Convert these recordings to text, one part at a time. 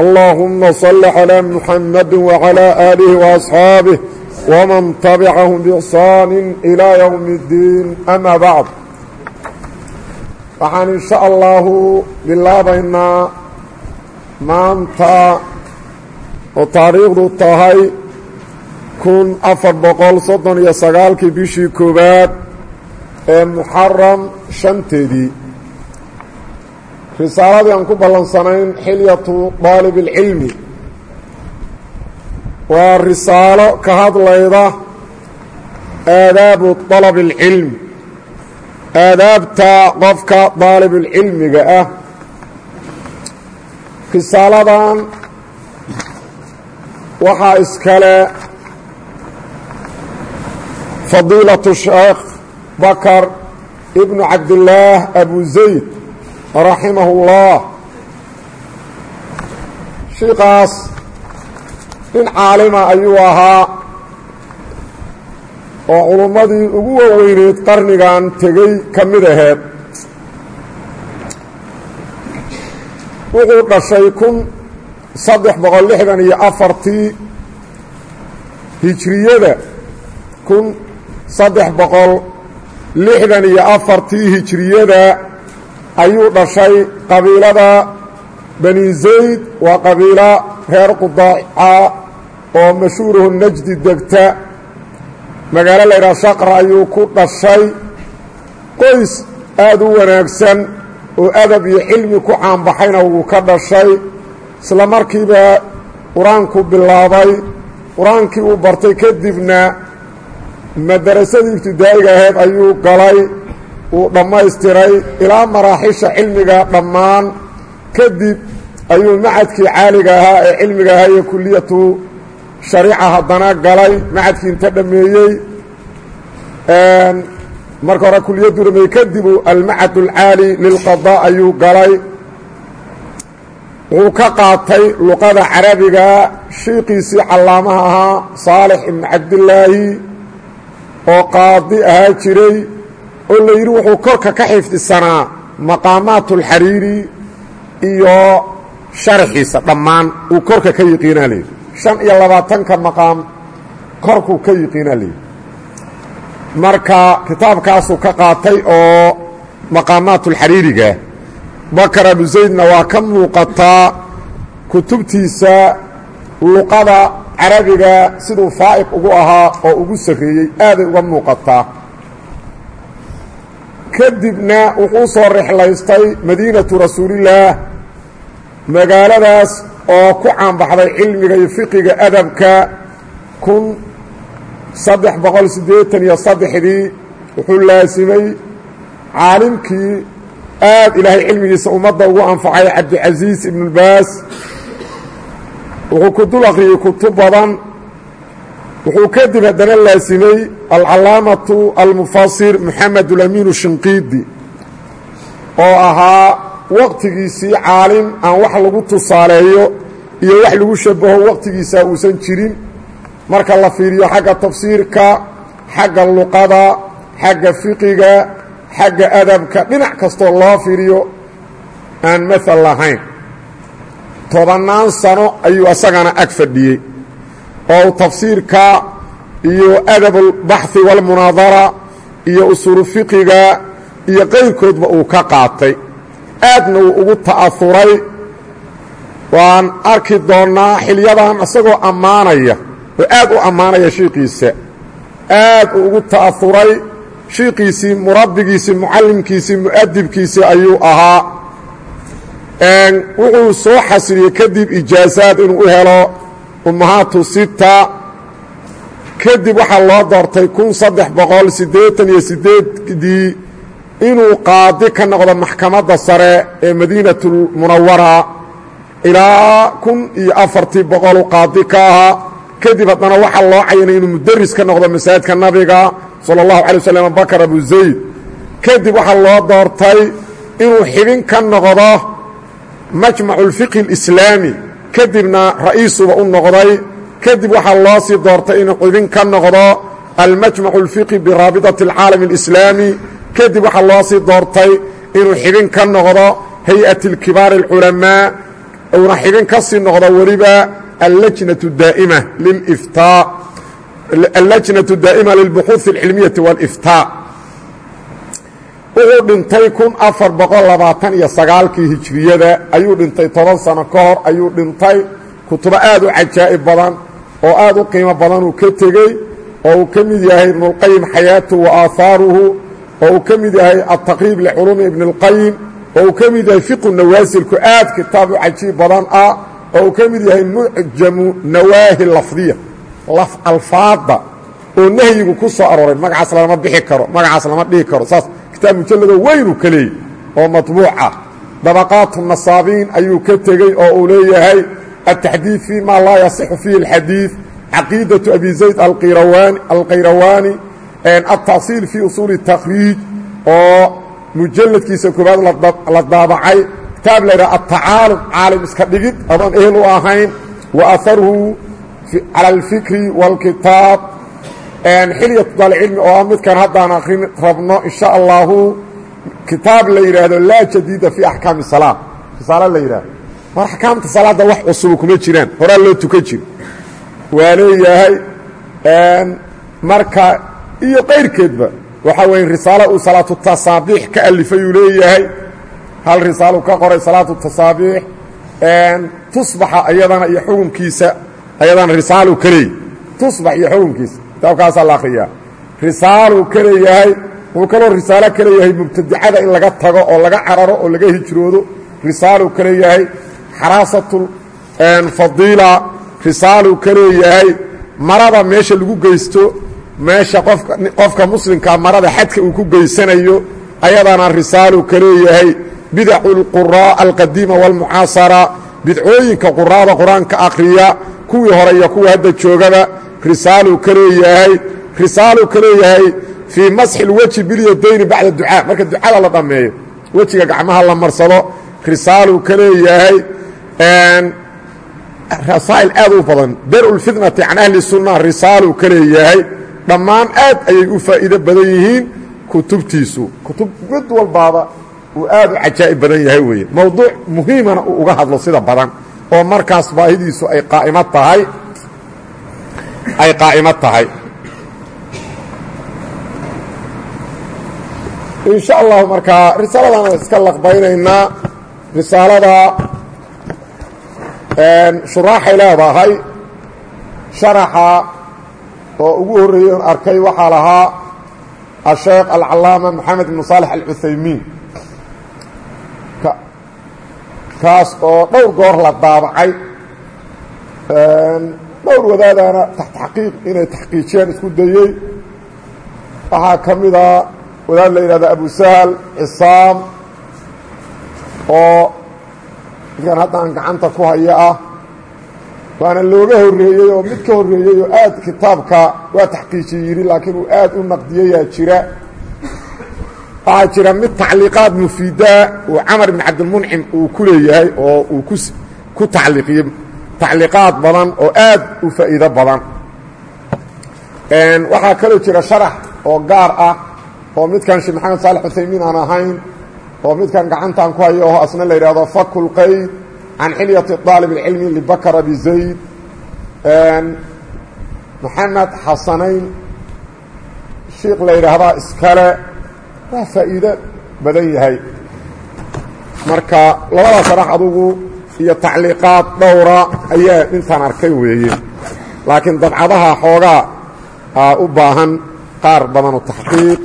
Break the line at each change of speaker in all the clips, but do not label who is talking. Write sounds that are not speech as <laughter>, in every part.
اللهم صل على محمد وعلى آله وأصحابه ومن تبعهم بإحسان إلى يوم الدين أما بعد waxaan in sha allahu bilaabaynaa maanta oo taariikhdu tahay kun afar boqol soddon iyo sagaalkii bishii koowaad ee muxaram shanteedii risaaladii aan ku ballansanayn xilyatu daalib اlcilmi waa risaalo ka hadlayda aadaabu dalab اlcilm aadaabta qofka daalibulcilmiga ah. Risaaladan waxaa iskale fadiilatu sheekh bakar ibnu cabdillaah abu zayd raximahu اllah shiikaas nin caalima ayuu ahaa oo culummadii ugu waweyneyd qarnigan tegey ka mid aheed. Wuxuu dhashay kun saddex boqol lixdan iyo afartii hijriyada. Kun saddex boqol lixdan iyo afartii hijriyada ayuu dhashay qabiilada bani zayd waa qabiilo reer qudaaca oo mashhuurahu najdi degta. Magaalo la ydhaha shaqra ayuu ku dhashay. Qoys aada u wanaagsan oo adab iyo cilmi ku caanbaxayna wuu ka dhashay. Isla markiiba qur'aanku bilaabay. Qur'aankii uu bartay kadibna madarasadii ibtidaa'iga aheyd ayuu galay uu dhammaystiray ilaa maraaxisha cilmiga dhammaan kadib ayuu macadkii caaliga ahaa ee cilmiga ahaa iyo kuliyatu shariica haddana galay macadkii inta dhammeeyey. Marka hore kuliyaddu dhameeyey kadibu almacad alcaali lilqadaa ayuu galay. Wuxuu ka qaatay luqada carabiga shiiqiisii callaamaha ahaa saalix ibnu cabdillaahi oo qaadi ahaa jiray oo la yidhi wuxuu korka ka xifdisanaa maqaamaat alxariiri iyo sharxiisa dhammaan uu korka ka yiqiinaa layidhi shan iyo labaatanka maqaam korkuu ka yiqiinaa layidhi marka kitaabkaasuu ka qaatay oo maqaamaatulxariiriga bakar abu zaydna waa ka muuqataa kutubtiisa luqada carabiga siduu faa'iq ugu ahaa oo ugu sarreeyey aaday uga muuqataa kadibna wuxuu soo rixlaystay madiinatu rasuulillaah magaaladaas oo ku caanbaxday cilmiga iyo fiqiga adabka kun saddex boqol siddeetan iyo saddexdii. Wuxuu laasimay caalimkii aad ilaahay cilmigiisa ummadda ugu anfacay cabdicasiis ibnulbaas wuxuu ku dul akhriyey kutub badan wuxuu kadib haddana laasimay alcalaamatu almufasir moxamed ulamiinu shinqiidi oo ahaa waqtigiisii caalim aan wax lagu tusaaleeyo iyo wax lagu shabaho waqtigiisa uusan jirin. Marka la fiiriyo xagga tafsiirka xagga luqada xagga fiqiga xagga adabka dhinac kastoo loo fiiriyo aan maal lahayn. Tobannaan sano ayuu asagana ag fadhiyey oo tafsiirka iyo adabulbaxhi walmunaadara iyo usulu fiqiga iyo qayrkoodba uu ka qaatay. Aadna uu ugu ta'auray waan arki doonnaa xilyadan isagoo ammaanaya oo aad u ammaanaya shiiqiisa aad uu ugu ta'auray shiiqiisii murabbigiisii mucallimkiisii mu'adibkiisii ayuu ahaa. Wuxuu soo xasiliyey kadib ummahaatu sita. Kadib waxaa loo doortay kun saddex boqol inuu qaadi ka noqdo maxkamadda sare ee madiinatulmunawara ilaa kun iyo afartii boqolu qaadi ka ahaa kadib haddana waxaa loo cayinay inuu mudaris ka noqdo masaajidka nabiga sala allahu calay waslm bakar abu zayd. Kadib waxaa loo doortay inuu xibin ka noqdo majmacu اlfiqhi اlislaami kadibna ra'iisuba u noqday kadib waxaa loo sii doortay inuu xibin ka noqdo almajmacu اlfiqhi biraabidati اlcaalam اlislaami kadib waxaa loo sii doortay inuu xibin ka noqdo hay-ati اlkibaar اlculamaa uuna xibin ka sii noqdo weliba allajnaة daa'ima liliftaa allajnaة daa'ima lilbuxuuث اlcilmiyati wاliftaa wuxuu dhintay kun afar boqol labaatan iyo sagaalkii hijriyada. Ayuu dhintay toban sano ka hor ayuu dhintay kutubo aad u cajaa'ib badan oo aad u qiimo badan uu ka tegey oo uu ka mid yahay ibnuاlqayim xayaatuhu wa aahaaruhu oo uu ka mid yahay altaqriib liculuumi ibn اlqayim oo uu ka mid yahay fiqu nawaasilku aad kitaab u cajiib badan ah oo uu ka yahay mucjamu nawaahi lafdiya alfaadda oo nahyigu ku soo arooray. Magacaas lama bixi karo magacaas lama dhihi karo. Saas kitaab mujalladoo weynuu ka leeyey oo matbuuc ah dabaqaatu nasaabiin ayuu ka tegey oo uu leeyahay altaxdiid fii ma laa yasixu fiihi alxadiid caqiidatu abi zayd alqayrawaani altasiil fii usuuli اtakriij oo mujalladkiisa koobaad la daabacay. Kitaab la yidhaha altacaalum caalim iska dhigid adoon ehel u ahayn wa aharuhu cala alfikri wاlkitaab xilyatu daalcilmi oo ah midkan haddaan akrin rabno in sha allahu kitaab la yidhaahdo laa jadiida fii axkaami salaa risaalo la yidhaahdo mar axkaamta salaadda wax cusubu kuma jiraan horaa loo tukan jiro waa leeyahay marka iyo qayrkeedba. Waxaa weeye risaalo uu salaatu tasaabiix ka alifay uu leeyahay. Hal risaalu ka qoray salaatu tasaabiix tusbaxa ayadana iyo xukunkiisa ayadana risaalu ka leeyay. Tusbax iyo xukunkiisa kitaabkaasaa la akhriyaa. Risaaluu ka leeyahay wuxuu kaloo risaalo ka leeyahay mubtadicada in laga tago oo laga cararo oo laga hijroodo. Risaaluu ka leeyahay xaraasatu fadiila. Risaaluu ka leeyahay marada meesha lagu geysto meesha qofka muslimkaa marada xadka uu ku geysanayo ayadana risaaluu ka leeyahay bidacu اlquraa alqadiima wاlmucaasara bidcooyinka quraada qur'aanka akhriya kuwii hore iyo kuwii hadda joogaba risaaluu ka leeyahay risaaluu ka leeyahay fii masxi اlwejhi bilyadayni bacda ducaa. Marka ducada la dhammeeyo wejiga gacmaha la marsado risaaluu ka leeyahay rasaa'il aad u badan. Dar اlfitnati can ahli sunna risaaluu ka leeyahay. Dhammaan aad ayay u faa'iido badan yihiin kutubtiisu. Kutub mid walbaaba uu aad u badan yahay weeye. Mowduuc muhiimana uga hadlo sida badan oo markaas baahidiisu ay qaa'imo tahay ay qaa'imo tahay. In sha allahu markaa risaaladaan iska laqbaynaynaa. Risaalada shuraaxay leedahay. Sharaxa oo ugu horreeyey arkay waxaa lahaa asheekh alcalaama moxamed ibnu saalex alcuthaymiin. Kaas oo dhowr goor la daabacay dhowr wadaadaana taxqiiq inay taxqiijiyaan isku dayey waxaa ka mida wadaad la yidhahdo abu sahal cisaam oo midkan haddaan gacanta ku haya ah waana looga horreeyey oo mid ka horreeyey oo aad kitaabka waa taxqiijiye yidhi laakiin uu aad u naqdiyayaa jira. Waxaa jira mid tacliiqaad mufiidaa uu camar ibn cabdilmuncim uu ku leeyahay oo uu ku ku tacliiqiyey tacliiqaad badan oo aad u faa'iido badan waxaa kaloo jira sharax oo gaar ah oo midkan sheekh maxamed saalex cuthaymiin aan ahayn oo midkan gacantaan ku hayo oo asna la yidhahdo fakul qayd can xilyati طaalib اlcilmi libakar abi zayd maxamed xasanayn shiikh la yidhaahdaa iskale waa faa'iido badan yahay marka labada sharax adugu iyo tacliiqaad dhowra ayaa intaan arkay weeye laakiin dabcadaha xoogaa u baahan qaar badan oo taxqiiq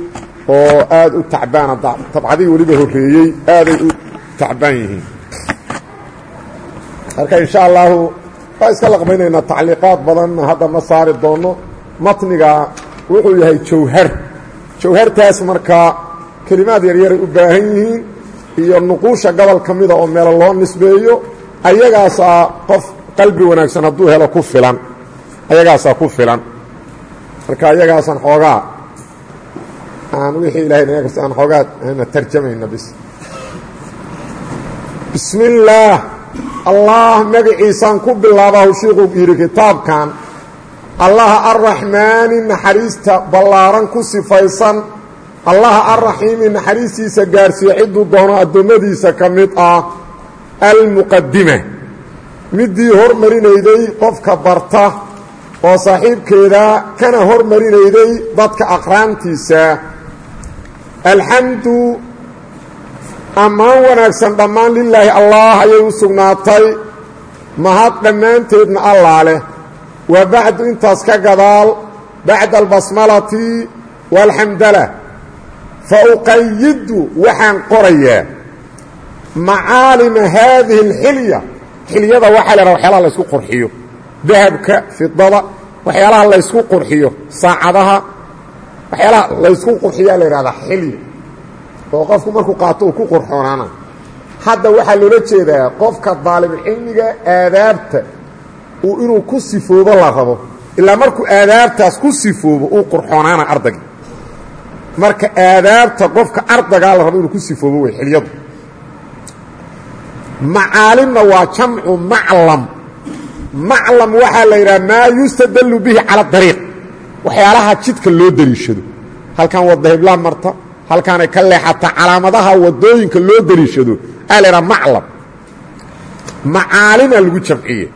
oo aad u tacbaana dabcadii weliba horreeyey aaday u tacbaan yihiin. Marka insha allahu waa iska laqbaynaynaa tacliiqaad badanna hadda ma saari doono. Matniga wuxuu yahay jawhar. Jawhartaas markaa kelimaad yaryaray u baahan yihiin iyo nuquusha gobol ka mida oo meelo loo nisbeeyo ayagaasaa qof qalbi wanaagsan hadduu helo ku filan. Ayagaasaa ku filan. Marka ayagaasaan xoogaa aan wixii ilahay aan xoogaa ana tarjamayna bis. Bismi illaah allah magaciisaan ku bilaabahu shiikhuu yidhi kitaabkan allaha arraxmaani naxariista ballaaran ku sifaysan allaha arraxiimi naxariistiisa gaarsiiya cidduu doono addoommadiisa ka mid ah almuqadima middii hormarinayday qofka barta oo saaxiibkeeda kana hormarinayday dadka aqraantiisa. Alxamdu ammaan wanaagsan dhammaan lilaahi allah ayay u sugnaatay. Mahad dhammaanteedna allaa leh. Wa bacdu intaas ka gadaal bacda albasmalati waalxamdala fa uqayidu waxaan qorayaa macaalima haadihi alxilya. Xilyada waxaa la yhaha waxyaalaha laysku qurxiyo. Dahabka fidada waxyaalaha laysku qurxiyo. Saacadaha waxyaalaha laysku qurxiyaa la yidhahdaa xilya oo qofku markuu qaato uu ku qurxoonaana hadda waxaa loola jeedaa qofka daalibulcilmiga aadaabta uu inuu ku sifoobo la rabo ilaa markuu aadaabtaas ku sifoobo uu qurxoonaana ardagii marka aadaabta qofka ardagaa la rabo inuu ku sifoobo wey xilyadu macaalimna waa jamcu maclam. Maclam waxaa la yidhaha maa yustadallu bihi cala dariiq. Waxyaalaha jidka loo deliishado halkan wadda hiblaa marta. Halkaanay ka leexataa calaamadaha waddooyinka loo deliishado aa la yidhaha maclam. Macaalima lagu jamciye.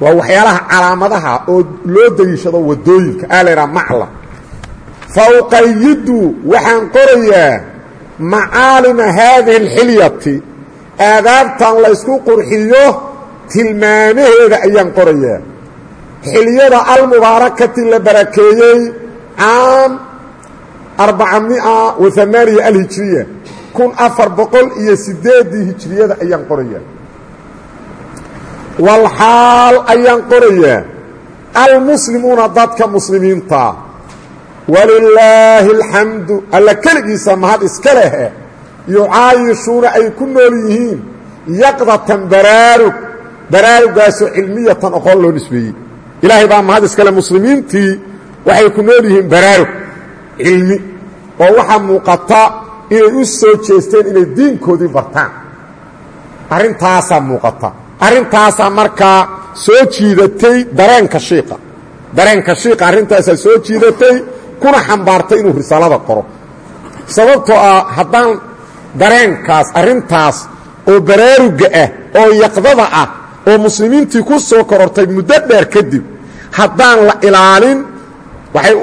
Waa waxyaalaha calaamadaha oo loo deliishado waddooyinka aa la yidhaha maclam. Fa uqayidu waxaan qorayaa macaalima haadihi alxilyati aadaabtan laysku qurxiyo tilmaamaheeda ayaan qorayaa. Xilyada almubaarakati la barakeeyey caam arbacamia wa amaaniya alhijiriya kun afar boqol iyo sideeddii hijiriyada ayaan qorayaa. Walxaal ayaan qorayaa. Almuslimuuna dadka muslimiinta walilaahi alxamdu alla keligiisa mahad iska lehe yucaayishuuna ay ku nool yihiin yaqdatan baraarug baraarugaasoo cilmiyatan oqoon loo nisbeeyey. Ilaahay baa mahad iskale muslimiintii waxay ku nool yihiin baraarug cilmi oo waxaa muuqata inay u soo jeesteen inay diinkoodii bartaan. Arrintaasaa muuqata. Arrintaasaa markaa soo jiidatay dareenka shiiqa. Dareenka shiiqa arrintaasaa soo jiidatay kuna xambaartay inuu risaalada qoro. Sababtoo ah haddaan dareenkaas arrintaas oo baraaruga ah oo yaqdada ah oo muslimiintii ku soo korortay muddo dheer kadib haddaan la ilaalin waxay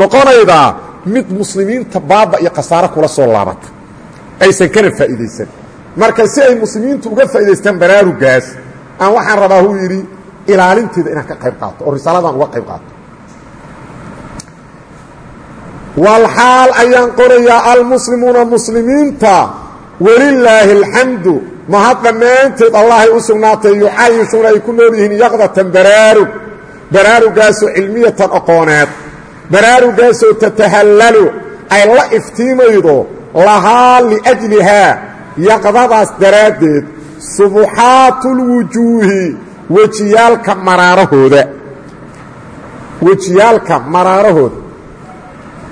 noqonaydaa mid muslimiinta baaba iyo khasaaro kula soo laabata aysan kana faa'iidaysan. Marka si ay muslimiintu uga faa'idaystaan baraarugaas aan waxaan rabaa huu yidhi ilaalinteeda inaan ka qayb qaato oo risaaladan uga qayb qaato walxaal ayaan qorayaa almuslimuuna muslimiinta welilaahi alxamdu mahad dhammaanteed allahay u sugnaatay yucaayishuuna ay ku nool yihiin yaqdatan baraarug baraarugaasoo cilmiyatan aqooneed baraarugaasoo tatahallalu ay la iftiimaydo lahaa liajlihaa yaqdadaas daraaddeed subuxaatulwujuuhi wejiyaalka maraarahooda wejiyaalka maraarahooda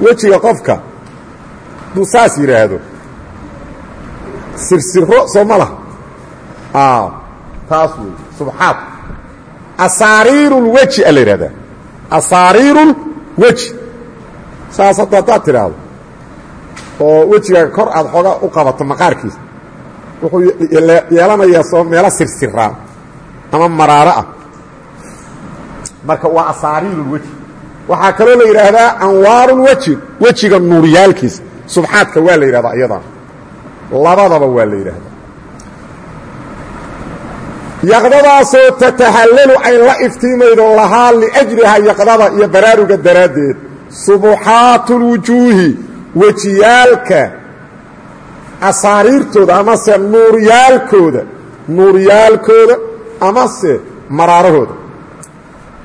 wejiga qofka duu saas yidhaahdo sirsiro soo laha. Taas wey subxaad. Asaariirulweji a la yidhahdaa haddaad tidhaahdo oo wejigaaga kor aad xoogaa u qabato maqaarkiisa wuxuu yeelanayaa soo meelo ama maraaro ah. Marka waa asaariirulweji waxaa kaloo la yidhaahdaa anwaarulweji wejiga nuuryaalkiisa subxaadka waa la yidhahdaa iyadana labadaba waa la yidhaahdaa yaqdadaasoo tatahallalu ay la iftiimaydo lahaa liajlihaa yaqdada iyo baraaruga daraaddeed. Subuxaatulwujuuhi wejiyaalka asaariirtooda amase nuuryaalkooda nuuryaalkooda amase maraarahooda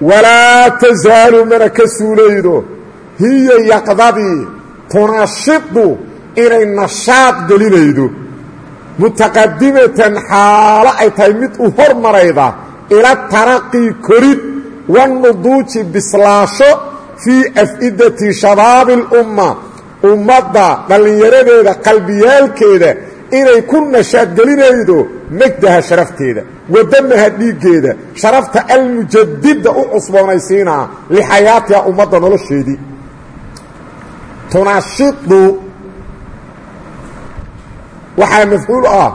walaa tasaalu mana ka suulaydo hiya yaqdadii tunashidu inay nashaad gelinaydo. Mutaqadimatan xaalo ay tahay mid u hormarayda ila taraqii korid wanuduuji bislaasho fii af'idati shabaabi اlumma ummadda dhallinyaradeeda qalbiyaalkeeda inay ku nashaadgelinaydo megdaha sharafteeda wadamaha dhiiggeeda sharafta almujadida u cusboonaysiinaa lixayaatiha ummadda nolosheedii. Tunashidu waxaa mafcuul ah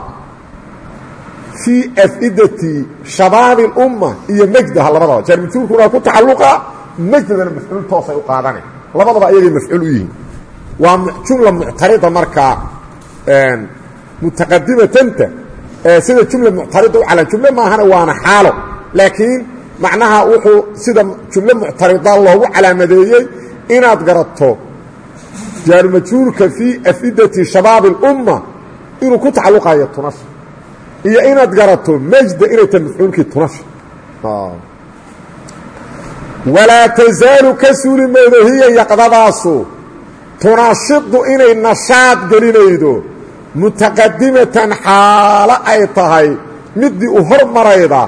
fii af'idati shabaabi اlumma iyo megdaha labadaba. Jaarmajhuulkuna ku tacalluqa mejdadana mafcuul toosay u qaadana labadaba ayagay mafcuul u yihiin. Waa jumla muctarida markaa mutaqadimatanta sida jumla muctarida u calan. Jumle maahana waana xaalo. Laakiin macnaha wuxuu sida jumle muctarida loogu calaamadeeyey inaad garato. Jaarumajhuulka fii afidati shabaabi اlumma inuu ku tacalluqayo tunasha iyo inaad garato mejda inay tahay mafcuulkii tunasha walaa tasaalu ka suuli hiya yaqdadaasu. Tunashidu inay nashaad gelinaydo mutaqadimatan xaalo ay tahay midii u hormarayda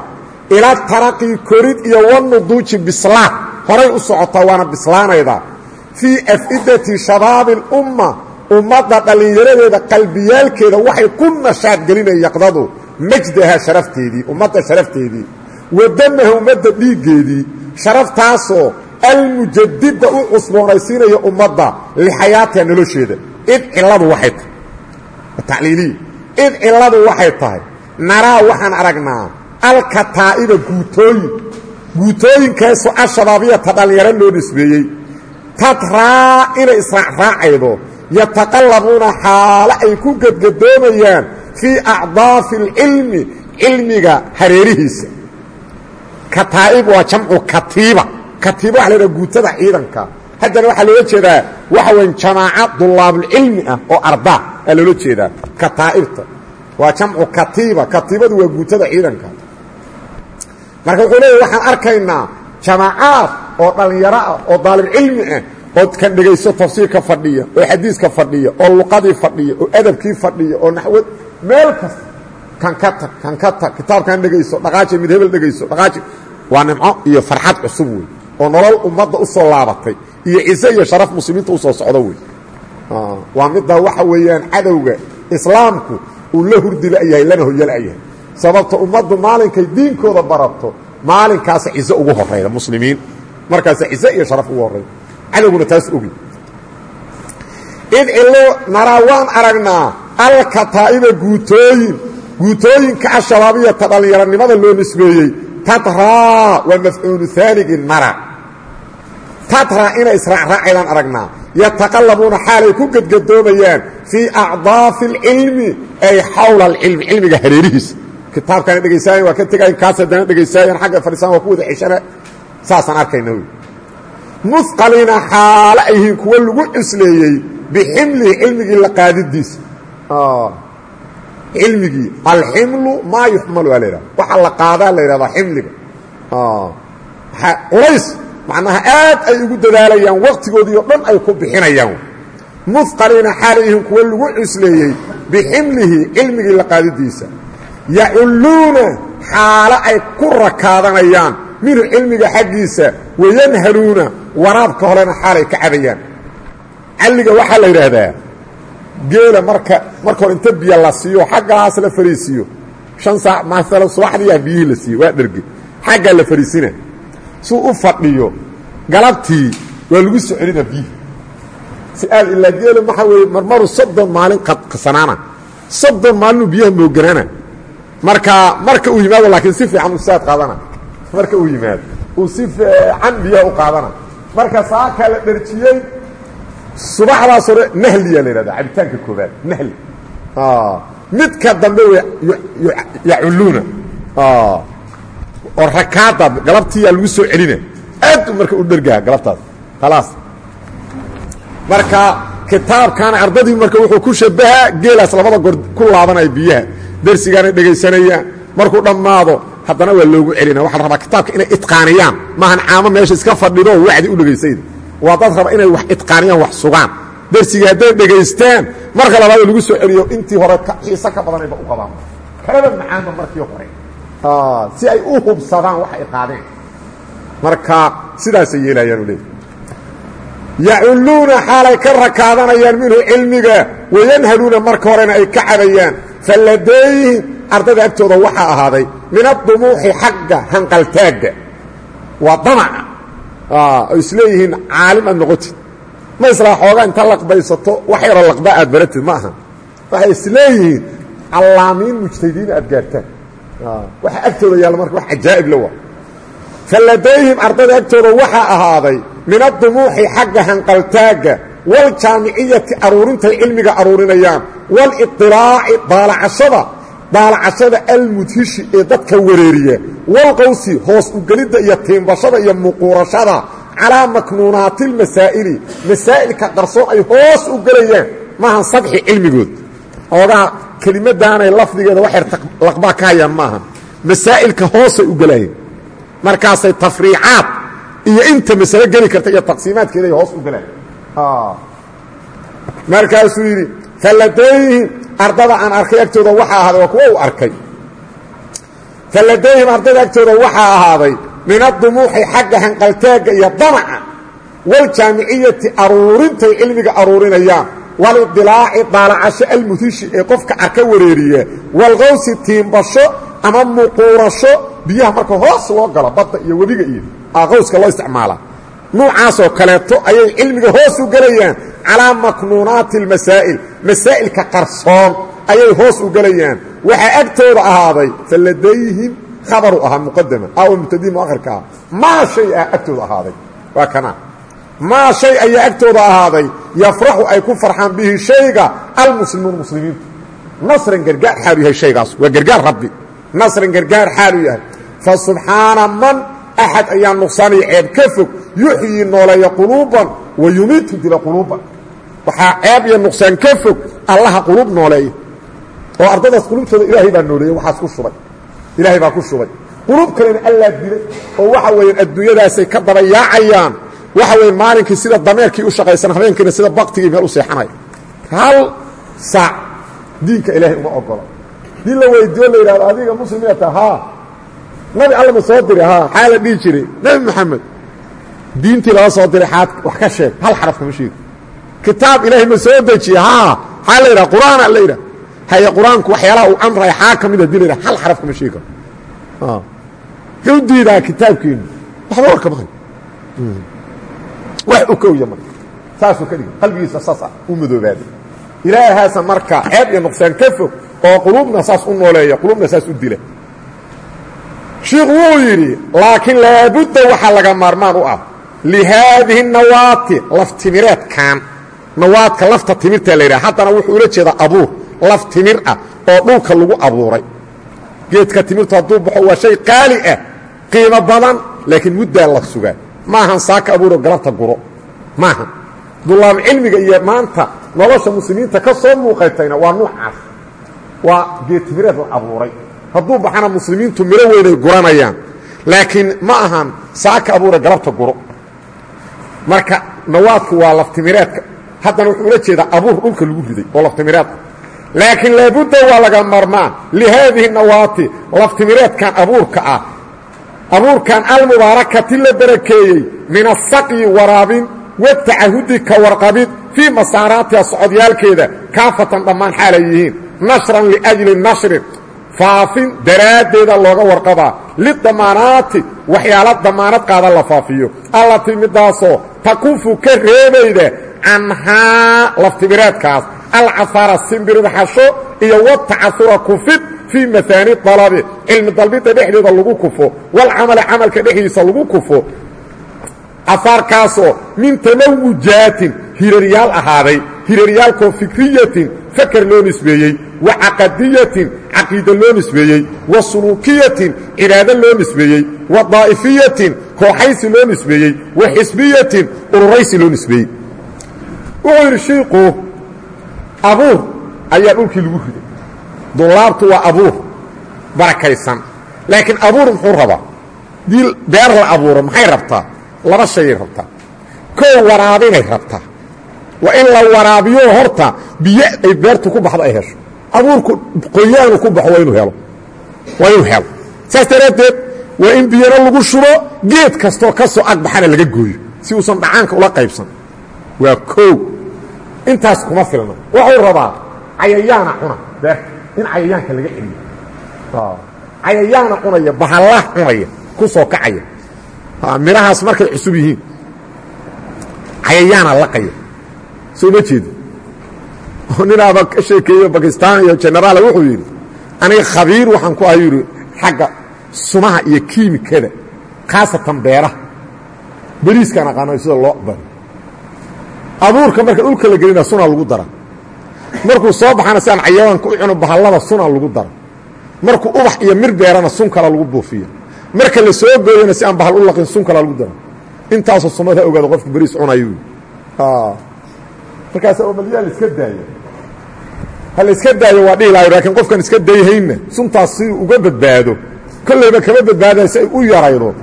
ila taraqii korid iyo wanuduuji bislaad horay u socotaa waana bislaanayda. Fii af'idati shabaabi اlumma ummadda dhallinyaradeeda qalbiyaalkeeda waxay ku nashaad gelinaya yaqdadu majdaha sharafteedii ummadda sharafteedii wadamaha ummadda dhiiggeedii sharaftaasoo almujadida u cusboonaysiinaya ummadda lixayaatiha nolosheeda. Id ciladu waxay tahay tacliiliya id ciladu waxay tahay naraa waxaan aragnaa alkataa'iba guutooyin. Guutooyinkaasoo ashabaabiyata dhallinyaro loo nisbeeyey. Tadraa inay israacraacaydo yataqallabuuna xaalo ay ku gedgadoomayaan fii acdaafi اlcilmi cilmiga hareerihiisa. Kataa'ib waa jamcu katiiba. Katiiba waxa la ydhaha guutada ciidanka. Haddana waxaa loola jeedaa waxa weyn ah oo ardaa aa jeedaa kataa'ibta. Waa jamcu katiiba katiibadu waa guutada ciidanka. Marka wuxuu waxaan arkaynaa jamaacaad oo dhallinyaro ah oo daalibcilmi ah oo kan dhegayso tafsiirka fadhiya oo xadiiska fadhiya oo luqadii fadhiya oo adabkii fadhiya oo naxwad meel kasta. Kan ka tag kan ka tag kitaabkan dhegayso dhaqaaji mid hebel dhegayso dhaqaaji. Waa nimco iyo farxad cusub wey oo nolol ummadda u soo laabatay iyo ciise iyo sharaf muslimiinta u soo socdo wey waa middaa waxa weeyaan cadowga islaamku uu la hurdila'yahay lana hoyala'yahay sababta ummaddu maalinkay diinkooda barato maalinkaasa ciise ugu horayda muslimiin. Markaasa ciise iyo sharaf ugu horrayda cadowguna taas ogi. Id cilo naraa waan aragnaa alkataa'iba guutooyin. Guutooyinka ashabaabiyata dhallinyaronimada loo nisbeeyey tadraa waa mafcuulu aanigi nara tadraa inay israacraacaydaan aragnaa yataqallabuuna xaalay ku gedgadoomayaan fii acdaafi اlcilmi ay xawla alcilmi cilmiga hareerihiisa. Kitaabkaana dhegaysaayeen waa ka tegayen kaas haddana dhegaysaayeen xagga fadhiisaan waa ku wada ceshana saasaan arkayna wy musqaliina xaalo ay yihiin kuwo lagu cusleeyey biximlihi cilmigii la qaadidiisa cilmigii alximlu maa yuxmalu aa la yidhahda waxa la qaadaa la yidhahdaa ximliga. Culays macnaha aad ay ugu dadaalayaan waktigoodii o dhan ay ku bixinayaan. Musqaliina xaalay yihiin kuwo lagu cusleeyey biximlihi cilmigii la qaadidiisa. Yaculluuna xaalo ay ku rakaadanayaan minhu cilmiga xaggiisa wayanhaluuna waraabka horena xaalay ka cabayaan calliga waxaa la yidhaahdaa geela marka marka hore inta biyo la siiyo xaggaas la fariisiiyo shan saac maala subaxdiiyaa biyihii la siiyo waa dherge xaggaa la fariisina suu u fadhiyo galabtii waa lagu socelina biyihi si aad ilaa geela waxaa weeye marmaru soddon maalin qasanaana soddon maalinuu biyaha mooganaana marka marka uu yimaado laakiin si fiican u saad qaadana. Marka uu yimaado uu si fiican biyaha u qaadana. Marka saakaa la dherjiyey subaxdaas hore nahliyaa la yidhahda cabitaanka koobaad nahli. Midka dambe w yaculluuna oo rakaada galabtiiyaa lagu soo celina aad marka u dhergaa galabtaas. Khalaas. Marka kitaabkaana ardadii marka wuxuu ku shabahaa geelaas labada goor ku laabanaya biyaha. Dersigaana dhegaysanayaan markuu dhammaado haddana waa loogu celina waxaa rabaa kitaabka inay itqaaniyaan. Maahan caamo meesha iska fadhido wacdi u dhegaysayda waa dad raba inay wax itqaaniyaan wax sugaan. Dersigii hadday dhegaystaan marka labaad lagu soo celiyo intii hore xiise ka badanayba u qabaan kalaba macaanba markii hore si ay u hubsadaan wax ay qaadeen. Marka sidaasay yeelayaanu leey. Yaculluuna xaalay ka rakaadanayaan minhu cilmiga wayanhaluuna marka horena ay ka cabayaan. Faladayhim ardada agtooda waxaa ahaaday min adumuuxi xagga hanqaltaagga. Waa damaca ay isleeyihiin caalim aad noqotid ma islaa xoogaa inta laqbaysato wax yaroo laqba aad baratid ma aha. Waxay isleeyihiin callaamiin mujtahidiin aad gaartaan waxa agtooda yaalla marka wax cajaa'ib la waa. Faladayhim ardada agtooda waxaa ahaaday min adumuuxi xagga hanqaltaagga waljaamiciyati aruurintay cilmiga aruurinayaan waliطilaaci daalacashada daalacashada almudhishi ee dadka wareeriya walqowsi hoos ugelidda iyo tiimbashada iyo muquurashada calaa maknuunaati اlmasaa'ili masaa'ilka qarsoon ay hoos u gelayaan maahan sadxi cilmigood. Oogaha kelimadaanay lafdigeeda waxay laqbaa ka maaha masaa'ilka hoosay u gelayaan markaasay tafriicaad iyo inta masalo geli karta iyo taqsiimaadkeeday hoos u gelayaan markaasuu yidhi faladayhim ardada aan arkay agtooda waxaa ahaaday waa kuwa uu arkay. Faladayhim ardada agtooda waxaa ahaaday min adumuuxi xagga hanqaltaagga iyo damaca waljaamiciyati aruurintay cilmiga aruurinayaan walidilaaci daalacasho almuhishi ee qofka arka wareeriya walqowsi tiimbasho ama muquurasho biyaha marka hoos loo galo badda iyo webiga iyo qowska loo isticmaalaa nuucaasoo kaleeto ayay cilmiga hoos u gelayaan calaa maknuunaati اlmasaa'il masaa'ilka qarsoon ayay hoos u gelayaan. Waxaa agtooda ahaaday faladayhim khabaru ahaa muqadama aw mubtadii muakhirka ah maa shay ah agtooda ahaaday? Waa kana maa shay ayaa agtooda ahaaday yafraxu ay ku farxaan bihi shayga almuslimuun muslimiintu. Nasran gargaar xaalu yahay shaygaas. Waa gargaar rabbi. Nasran gargaar xaalu yahay. Fa subxaana man axad ayaa nuqsaaniyo ceeb ka fog yuxyii nooleeya quluuban wa yumiitu dila quluuban. Waxaa ceeb iyo nuqsaan ka fog allaha quluub nooleeya. Oo ardadaas quluubtooda ilaahay baa nooleeyey waxaas ku shubay. Ilaahay baa ku shubay. Quluub kalena allaa ka daba yaacayaan waxa weya maalinkii sida dameerkii u shaqaysan habeenkiina sida baktigii meel u seexanaya hal saac diinka ilaahay uma ogola dii la weydiiyo la yidhahdo adiga muslimiya ta haa. Nabi alla ma soo diray haa. Xaa la dhihi jiray. Nebi moxamed diintii laga soo diray xaad wax ka sheeg. Hal xaraf kama sheegi. Kitaab ilaahay ma soo dejiye haa. Xaa la yidhaha qur'aana la yidhaha haye qur'aanku waxyaalaha uu amraya xaa ka mid haddii la yidhaha hal xaraf kama sheegi karo. Wuxuu diidaa kitaabkeenu waxba war kama hayo wax u kowya marka saasuu ka dhigay. Qalbigiisa saasa u madoobaaday ilaahaasa marka ceeb iyo nuqsaan ka fog oo quluubna saas u nooleeya quluubna saas u dila shiikhu wuu yidhi laakiin laabudda waxaa laga maarmaan u ah lihaadihi nawaati laftimireedkan nawaadka lafta timirta la yidhaha. Haddana wuxuu ula jeedaa abuur. Laf timir ah oo dhulka lagu abuuray. Geedka timirtu hadduu baxo waa shay qaali ah qiimo badan laakiin muddaa la sugaa maahan saaka abuuro galabta guro. Maaha dulaam cilmiga iyo maanta nolosha muslimiinta ka soo muuqatayna waa nuucaas waa geed timireed la abuuray. Hadduu baxana muslimiintu miro weynay guranayaan. Laakiin ma ahan saaka abuura galabta guro. Marka nawaadku waa laftimireedka haddana wuxuu ula jeedaa abuur dhulka lagu riday oo laftimireedka laakiin laabudda waa laga marmaan. Lihaadihi nawaati laftimireedkan abuurka ah abuurkan almubaarakati la barakeeyey min asaqyi waraabin watacahudi ka warqabid fii masaaraatiha socodyaalkeeda kaafatan dhammaan xaalay yihiin. Nashran liajli nashrin faafin daraaddeeda looga warqabaa. Lidamaanaati waxyaala damaanad qaada la faafiyo. Allatii midaasoo takufu ka reebayda canhaa laftimireedkaas alcahaara simbirirxasho iyo watacasura kufid fii maaani dalabi cilmi dalbidda dhexdeeda lagu kufo walcamali camalka dhexdiisa lagu kufo cahaarkaasoo min tamawujaatin hiraryaal ahaaday hiraryaalkoo fikriyatin fakar loo nisbeeyey wa caqadiyatin caqiida loo nisbeeyey wa suluukiyatin cibaado loo nisbeeyey wa daa'ifiyatin kooxaysi loo nisbeeyey wa xisbiyatin ururaysi loo nisbeeyey wuxuu yidhi shiiku abuur ayaa dhulkii lagu riday dullaabtu waa abuur barakaysan laakiin abuur muxuu rabaa? Dii beer la abuuro maxay rabtaa? Laba shayay rabtaa. Koo waraabinay rabtaa. Waa in la waraabiyo horta biyo ay beertu ku baxdo ay hesho. Abuurku qoyaanu ku baxo waa inuu helo. Waa inuu helo. Saas daraaddeed waa in biyana lagu shubo geed kastoo ka soo laga gooyo si uusan dhacaanka ula qaybsan. Waa koow. Intaas kuma filna. Wuxuu rabaa cayayaana cuna beerta in cayayaanka laga celiyo cayayaana cunaya bahalla cunaya ku soo kacaya. Midhahaas markay cusub yihiin cayayaana laqaya. Soo ma jeedi oo ninaaba ka sheekeeyo bakistaan iyo genaraala wuxuu yidhi aniga khabiir waxaan ku ahay yidhi xagga sumaha iyo kiimikada khaasatan beeraha. Beriiskaan aqaano sida loo baro abuurka marka dhulka la gelina sunaa lagu dara markuu soo baxana si aan cayayaanka u cuno bahallada sunaa lagu dara markuu ubax iyo mir beerana sun kala lagu buufiya marka la soo gooyana si aan bahal u laqin sun kala lagu dara intaasoo sumada ogaado qofku beriis cunayo markaas malyaa la iska daayo. Ha la iska daayo waa dhihi lahay laakiin qofkan iska dayhaynna suntaas si uga badbaado. Kollayba kama badbaadaya si ay u yaraydo.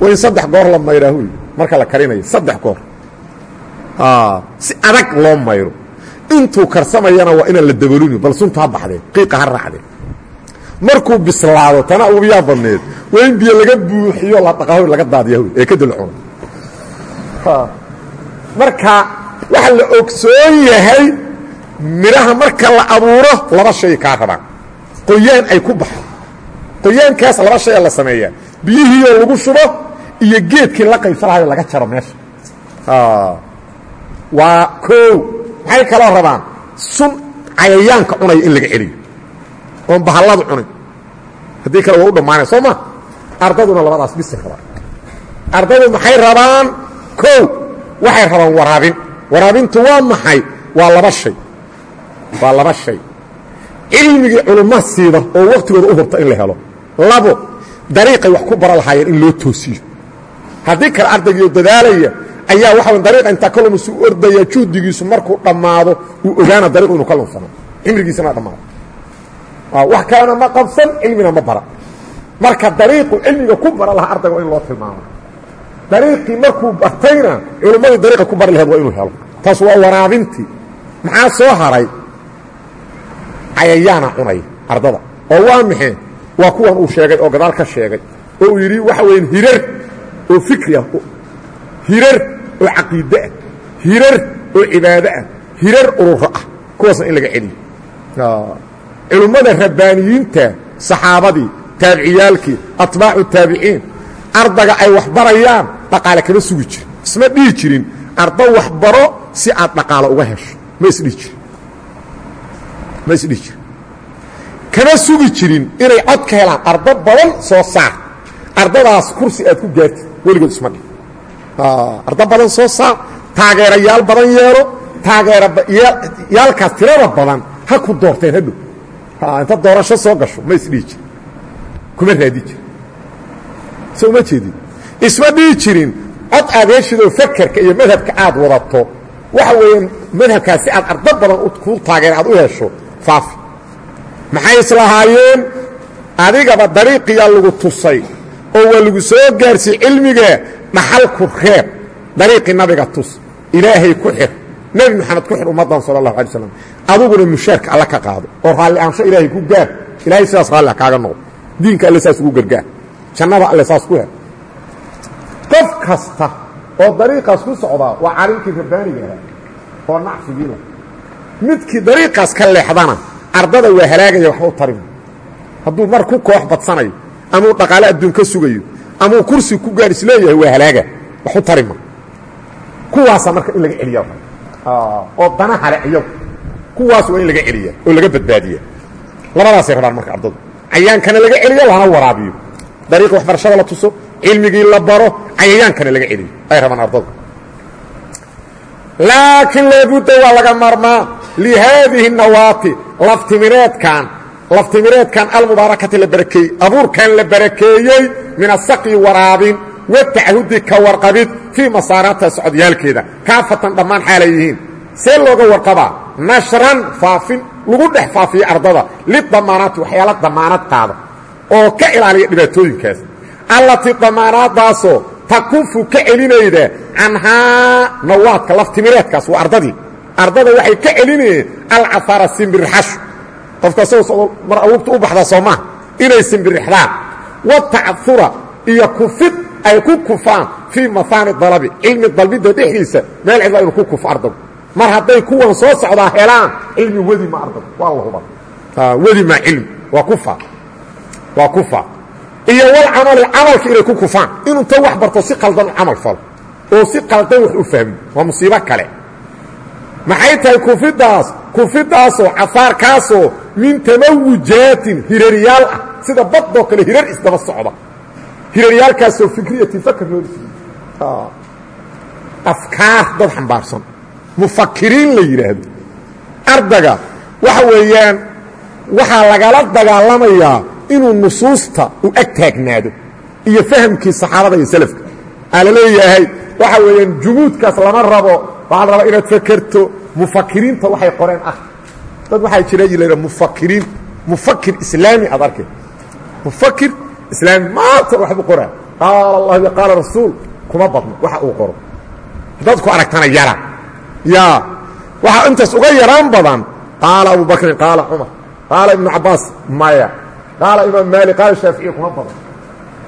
Waa in saddex goor la mayraa huy marka la karinayo saddex goor. Si adag loo mayro intuu karsamayana waa inaan la dabaluni bal sunta ha baxdee qiiqa ha raacdee markuu bislaado tana ubiyaa badneed waa in biyo laga buuxiyo la dhaqaho laga daadiya huy ee ka dalcuna marka waxaa la ogsoon yahay midhaha marka la abuuro laba shay kaa rabaan. Qoyaan ay ku baxo qoyaankaas laba shaya la sameeyaa. Biyihiioo lagu shubo iyo geedkii la qaybsanahayo laga jaro meesha. Waa koow maxay kaloo rabaan? Sun cayayaanka cunaya in laga celiyo oon bahalladu cunin. Haddii kale waa u dhammaanaya soo ma? Ardaduna labadaas bisay rabaan. Ardadu maxay rabaan? Koow waxay rabaan waraabin. Waraabintu waa maxay? Waa laba shay. Waa laba shay. Cilmigii culumma siida oo wakhtigooda u hurta in la helo. Labo dariiqay wax ku bara lahaayeen in loo toosiyo. Haddii kale ardaygiio dadaalaya ayaa waxa dariiqa intaa ka lumisu ordaya juhdigiisu markuu dhammaado uu ogaana dariiqu inuu ka lunsano cimrigiisana dhammaado. Wax kalena ma qabsan cilmina ma bara. Marka dariiqu cilmiga ku bara lahaa ardayga waa in loo tilmaamo dariiqii markuu bartayna culummadii dariiqa ku bari laheed waa inuu helo. Taas waa waraabintii. Maxaa soo haray? Cayayaana cunaya ardada. Oo waa maxee waa kuwan uu sheegay oo gadaal ka sheegay. Oo uu yidhi waxa weya hirar. Oo fikri ah hirar oo caqiide ah hirar oo cibaado ah hirar ururo ah kuwaasna in laga celiyo. Culummada rabbaaniyiinta saxaabadii taabiciyaalkii atbaacu taabiciin ardaga ay wax barayaan dhaqaale kama sugi jirin. Isma dhihi jirin arda wax baro si aad dhaqaalo uga hesho. Ma isdhihi jirin. Ma isdhihi jirin. Kama sugi jirin inay cod ka helaan. Ardo badan soo saar. Ardadaas kursi aad ku gaartid. Weligood isma dhihi ardo badan soo saar taageerayaal badan yeelo taageerayaalkaas tirada badan ha ku doorteen hadhow inta doorasho soo gasho ma isdhihi jirin kuma raadi jirin. Soo ma jeedin. Isma dhihi jirin cod aad heshidoo fakerka iyo madhabka aad wadato waxa weeyaan madhabkaas si aad ardo badan ku taageer aad u hesho faafi. Maxay islahaayeen adigaba dariiqiyaa lagu tusay oo waa lagu soo gaarsiy cilmiga dhaxalku reeb dariiqii nabiga tus ilaahay ku xir. Nebi moxamed ku xir ummaddan sala allahu alay slam adiguna mushaarka alla ka qaado oo raalli aansho ilaahay ku gaar. Ilahay sidaas raalli kaaga noqdo diinka alle saas ugu gargaar. Jannada alle saas ku hel. Qof kasta oo dariiqaas ku socdaa waa caalimkii rabbaaniga oo nacfigiila midkii dariiqaas ka leexdana ardada waa halaagaya waxba u tarin. Hadduu mar ku koox badsanayo amuu dhaqaale adduun ka sugayo amuu kursi ku gaar is leeyahay waa halaaga. Wax u tarima. Kuwaasa marka in laga celiya oo dana hale iyagu kuwaas waa in laga celiya oo laga badbaadiya. Labadaasay rabaan marka ardadu cayaankana laga celiyo lana waraabiyo. Dariiqa waxbarashada la tuso cilmigii la baro cayayaankana laga celiyo. Ay rabaan ardadu laakiin laabudda waa laga maarmaa lihaadihi nawaati laftimireedkan laftimireedkan almubaarakati la barakeeyey abuurkan la barakeeyey min asaqyi waraabin watachudi ka warqabid fii masaaraata socodyaalkeeda kaafatan dhammaan xaalay yihiin. See looga warqabaa? Nashran faafin lagu dhex faafiyo ardada. Lidamaanaati waxyaala damaanadtaada oo ka ilaaliya dhibaatooyinkaas. Allatii damaanaadaasoo takufu ka celinayda canhaa nawaadka laftimireedkaas waa ardadii. Ardada waxay ka celinayeen alcafaara simbirxashu qofka mar abuurta u baxdaa soo maha inay simbirixdaan. Watacura iyo kufid ay ku kufaan fii mahaani dalabi. Cilmi dalbidda dhexdiisa meel cidla inuu ku kufo ardagu. Mar hadday kuwan soo socdaa helaan cilmi wedi ma ardagu. Waa la huba wedi ma cilmi. Waa kufa. Waa kufa. Iyo walcamali camalka inay ku kufaan. Inuu ta wax barto si qaldan u camal falo oo si qaldan wax u fahmo waa musiibo kale. Maxay tahay kufidaas kufidaasoo cafaarkaasoo min tamawujaatin hiraryaal ah sida badoo kale hirar isdaba socda. Hiraryaalkaasoo fikriyati fakr loo dhisiyo afkaar dad xambaarsan. Mufakiriin la yidhaahdo ardaga waxa weeyaan waxaa lagala dagaalamayaa inuu nusuusta u ag taagnaado iyo fahamkii saxaabada iyo salafka. Aa la leeyahay waxa weeyaan jumuudkaas lama rabo waxaa la rabaa inaad dad waxaa jira la mufakiriin mufakir islaami aad arkay mufakir islaami maanta waxbu qoraa qaala allah iyo qaala rasuul kuma badno waxa uu qoro. Dadku aragtana yara. Ya waxaa intaas uga yaraan badan. Qaala abu bakrin qaala cumar qaala ibnu cabaas maya. Qaala imaam maali qaala shaaficiya kuma badan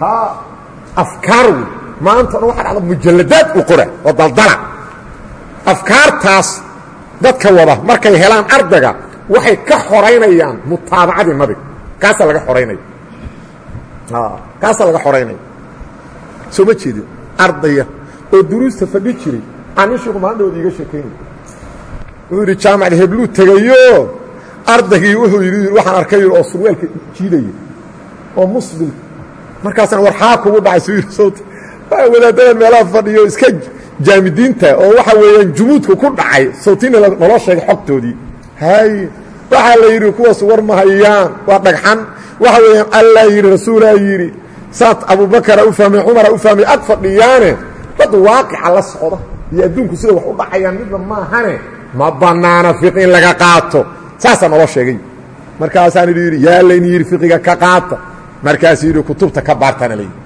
ha afkaar wey maanta dhan waxa dhacda mujalladaad u qora oo daldala. Afkaartaas dadka wada markay helaan ardaga waxay ka xoraynayaan mutaabacadii nabiga kaasaa laga xoraynaya kaasaa laga xoraynaya soo ma jeedin ardaya oo duruusta fadhi jiray ani sheeku maalindhood iiga sheekaynay wuxuu yidhi jaamacad hebluu tegayo. Ardaygii wuxuu yidhi waxaan arkay oo surweelka jiidaya oo musbil markaasna war xaa kugu dhacay suu yidhi sawt wadaadadan meelaha fadhiyo iska jaamidiinta oo waxa weeyaan jumuudka ku dhacay sawtiina naloo sheegay xogtoodii hay waxaa la yidhi kuwaas war ma hayaan waa dhagxan. Waxa weeyaan allaa yidhi rasuulaa yidhi saad abubakara u fahmay cumara u fahmay ag fadhiyaane dad waaqica la socda. Iyo adduunku sida wax u dhacayaan midna maahane ma bannaana fiqi in laga qaato. Saasaa naloo sheegay. Markaasaan idhi yaa layni yidhi fiqiga ka qaata markaasuu yidhi kutubta ka baartana layidhi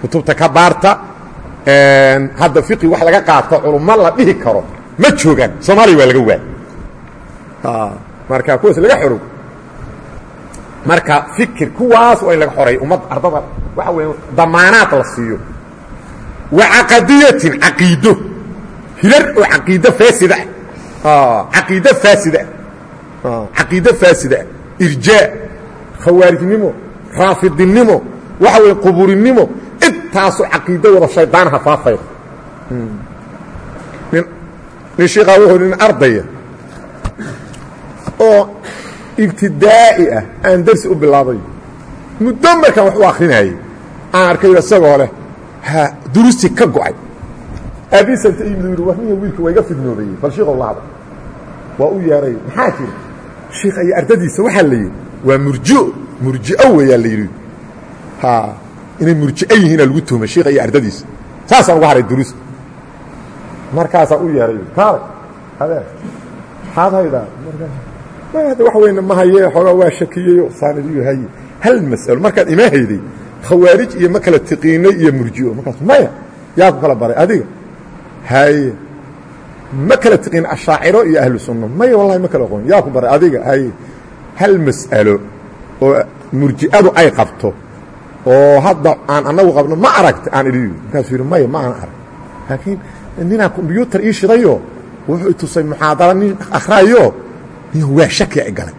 kutubta ka baarta hadda fiqi wax laga qaato culummo la dhihi karo. Ma joogaan soomaaliya waa laga waay marka kuwaas laga xorow marka fikir kuwaas waa in laga xoreeyo ummad ardada waxa weya damaanaad la siiyo. Wa caqadiyatin caqiido. Hirar oo caqiido faasida. Ah caqiido faasida. Ah caqiido faasida. Ah irjaa khawaarijnimo raafidinimo waxa weeye quburinimo intaasoo caqiido wada shaydaanaha faafayda nin nin sheikhaa wuxuu nin ardaya oo ibtidaa'i ah aan darsi u bilaabayo muddo markaan wax u akrinayay aan arkayo isagoo leh ha duruustii ka go'ay. Aabiisanta yimid yidhi war niya wiilka waa iga fidnoobayey bal shiikow la hadal waa u yeeray maxaa jira? Shiikha iyo ardadiisa waxaa la yidhi waa murjio murji'o weeyaa la yidhi. Ha inay murji'o yihiinaa lagu tuhmay shiikha iyo ardadiisa. Saasaan uga haray duruusta markaasaan u yeeray kaalay adeer maxaad haydaa wax weyne ma haye xoogaa waa shakiyeyo saanidiyo haye hal mas'alo markaad imaa hayday khawaarij iyo ma kala tiqiinay iyo murji'o markaas maya yaa ku kala baray adiga. Haye ma kala tiqiin ashaaciro iyo ahlu sunno maya wallahi ma kala aqoon yaa ku baray adiga haye. Hal mas'alo oo murji'adu ay qabto oo hadda aan annagu qabno ma aragta aan idhiyo markaasuu yidhi maya ma aan arag. Laakiin ninaa kombyuutar ii shidayo wuxuu tusay muxaadara nin akhraayo nin waa shaki ay galay.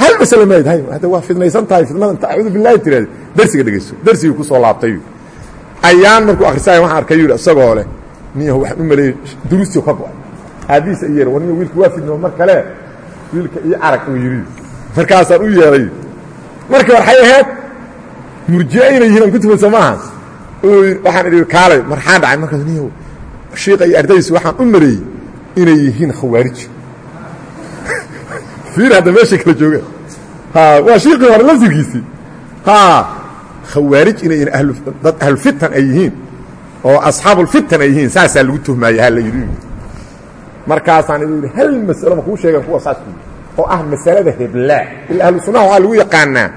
Hal masale mayd hay hadda waa fidnaysan tahay fidnada inta acuudu billahi tiraahdo darsiga dhegeyso darsigii ku soo laabtay ayaan markuu akhrisaaya waxaan arkay yidhi isagoo leh niyahu waxaan u maleeyey duruustii ka go'ay aabbihiisa i yeeray war niya wiilka waa fidnoo mar kale wiilka ii arag uu yidhi markaasaan u yeeray marka waxay ahayd murji'o inay yihiin aan ku tumayso maaha waxaan idhi kaalay marxaa dhacay. Markaas niyahu shiika iyo ardadiisa waxaan u maleeyey inay yihiin khawaarij. Fiir hadda meeshay kala joogaan waa shiikii hore laftirkiisii khawaarij inay dad ahlufitan ay yihiin oo asxaabulfitan ay yihiin saasaa lagu tuhmaaya ha la yidhi. Markaasaan iduu yidhi hal masalo ma kuu kuwa saas oo ah masalada heblaa ila ahlu sunnaha waxaa lagu yaqaanaa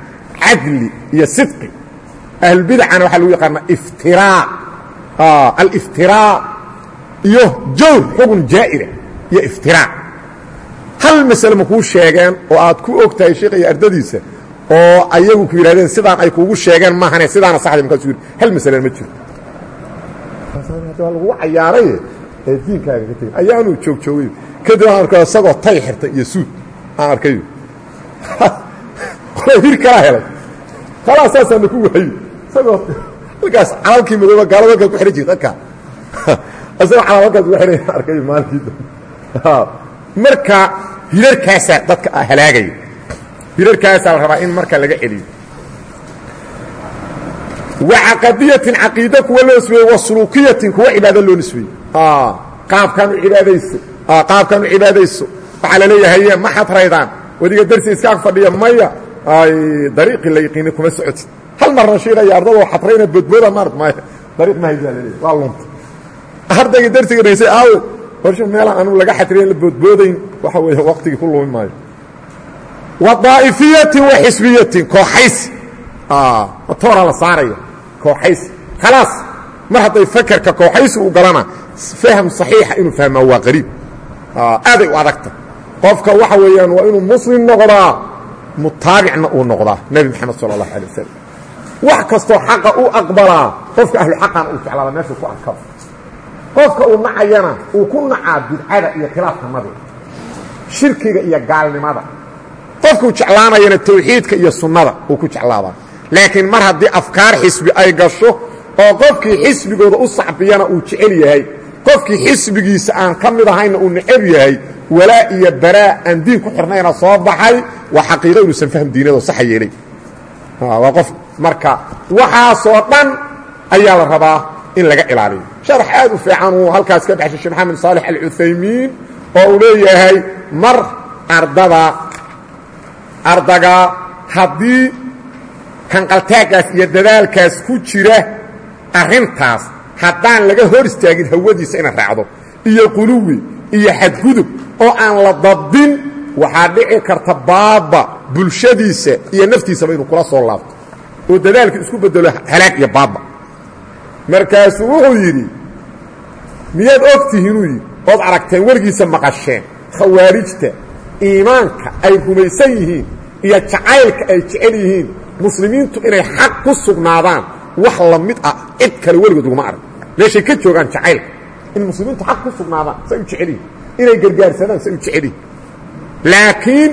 cadli iyo sidqi. Ahlubidacana waxaa lagu yaqaanaa iftiraa. Aliftiraa iyo jawr xugun jaa'ira iyo iftiraa hal masale ma kuu sheegeen oo aad ku og tahay sheikha iyo ardadiisa oo ayagu ku yidhahdeen sidaan ay kuugu sheegeen maahane sidaana saxda markaasuu yidhi hal masalan ma jiro waa lagugu cayaaray ee diinkaaga ka tegin ayaanuu joog joogay kadib aan arko isagoo tay xirtay iyo suud. Aan arkayo <laughs> hir kalaa helay. Khalaas saasaana ku waayo isagoo halkaas calalkii madooba gaalada halkaa ku xihan jirta halkaa marka hirarkaasaa dadka halaagaya hirarkaasaa la rabaa in marka laga celiyo. Wacaqadiyatin caqiida kuwa loo nisbeeyey wa suluukiyatin kuwa cibaado loo nisbeeyey qaabkaan u cibaadayso. Qaabkaan u cibaadayso. Waxaa la leeyahaye ma xadraydaan wadiga darsi iskaag fadhiya maya. Ay dariiqii la yaqiinay kuma socotid. Hal marna shiiqaya ardadoo xadrayna boodbooda maart maya dariiq ma haysaa laleeyahy waa lunta ardayga darsiga dhaysay aawe horsha meelaan anugu laga xatriyan la boodboodayn. Waxa weeye waqtigii ku lumi maayo. Wa daa'ifiyatin wa xisbiyatin kooxaysi matooraa la saaraya. Kooxaysi khalaas. Mar hadday fakerka kooxaysi u galana fahm saxiixa inuu fahmaa waa qariib. Aaday u adagta. Qofka waxa weeyaan waa inuu muslim noqdaa mutaabicna uu noqdaa nebi moxamed sala allahu alay wasalam wax kastoo xaqa u aqbalaa qofka ahlu xaqana uu jeclaada meeshuu ku arkado qofka uu nacayana uu ku nacaa bidcada iyo khilaafka nabiga shirkiga iyo gaalnimada. Qofkuu jeclaanayana tawxiidka iyo sunnada uu ku jeclaadaa laakiin mar haddii afkaar xisbi ay gasho oo qofkii xisbigooda u sacbiyana uu jecel yahay qofkii xisbigiisa aan ka mid ahayna uu necab yahay walaa iyo baraa aan diin ku xirnayna soo baxay waa xaqiiqo inuusan fahm diinadoo saxa yeelay. Waa qof marka waxaasoo dhan ayaa la rabaa in laga ilaaliyo. Sharax aad u fiican uu halkaas ka baxshay sheekh maxamed saalex alcuthaymiin oo leeyahay mar ardada ardaga haddii hanqaltaaggaas iyo dadaalkaas ku jira arrintaas haddaan laga hor istaagin hawadiisa inay raacdo iyo quluwi iyo xadgudub oo aan la dabdin waxaa dhici karta baaba bulshadiisa iyo naftiisaba inuu kula soo laabto. Oo dadaalka isku bedelo halaag iyo baaba markaasuu wuxuu yidhi miyaad og tihiinuu yidhi ood aragteen weligiisa maqasheen khawaarijta iimaanka ay rumaysan yihiin iyo jacaylka ay jecel yihiin muslimiintu inay xaq ku sugnaadaan wax la mid ah cid kale weligood uguma arag. Meeshay ka joogaan jacaylka in muslimiintu xaq ku sugnaadaan say u jecel yihiin inay gargaarsadaan say u jecel yihiin laakiin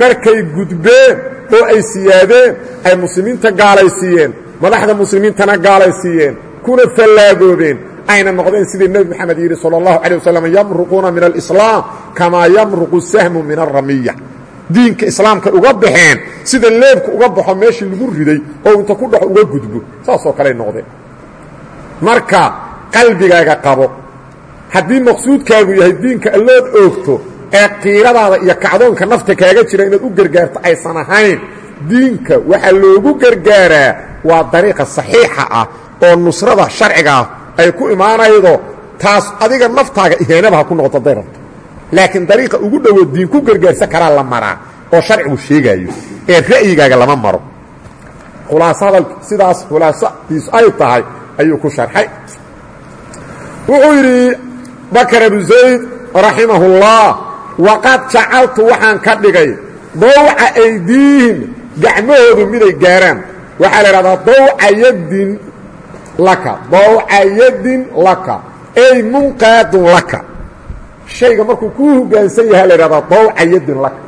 markay gudbeen oo ay siyaadeen ay muslimiinta gaalaysiiyeen madaxda muslimiintana gaalaysiiyeen kuna fallaagoobeen ayna noqdeen sidii nebi moxamed yidhi salى اllahu alيه wasalam yamruquuna min alislaam kamaa yamruqu sahmu min alramiya diinka islaamkay uga baxeen sida leebka uga baxo meeshii lagu riday oo inta ku dhaxo uga gudbo saasoo kaley noqdeen marka qalbigaaga qabo haddii maqsuudkaagu yahay diinka allood oogto ee qiiradaada iyo kacdoonka nafta kaaga jira inaad u gargaarto aysan ahayn diinka waxaa loogu gargaaraa waa dariiqa saxiixa ah oo nusrada sharciga ah ay ku imaanaydo taas adiga naftaaga ihaanaba ha ku noqoto day rabto. Laakiin dariiqa ugu dhowo diin ku gargaarsan karaa la maraa oo sharcigu sheegaayo ee ra'yigaaga lama maro. Khulaaso hadal sidaas khulaasadiisu ay tahay ayuu ku sharxay. Wuxuu yidhi bakar abu zayd raximahullah waqad jacaltu waxaan ka dhigay dawca aydiihim gacmahoodu miday gaaraan. Waxaa la idhahdaa dawca yaddin laka dawca yaddin laka ay munqaadun laka. Shayga markuu kuu hoggaansan yahaa la idhahdaa dawca yaddin laka.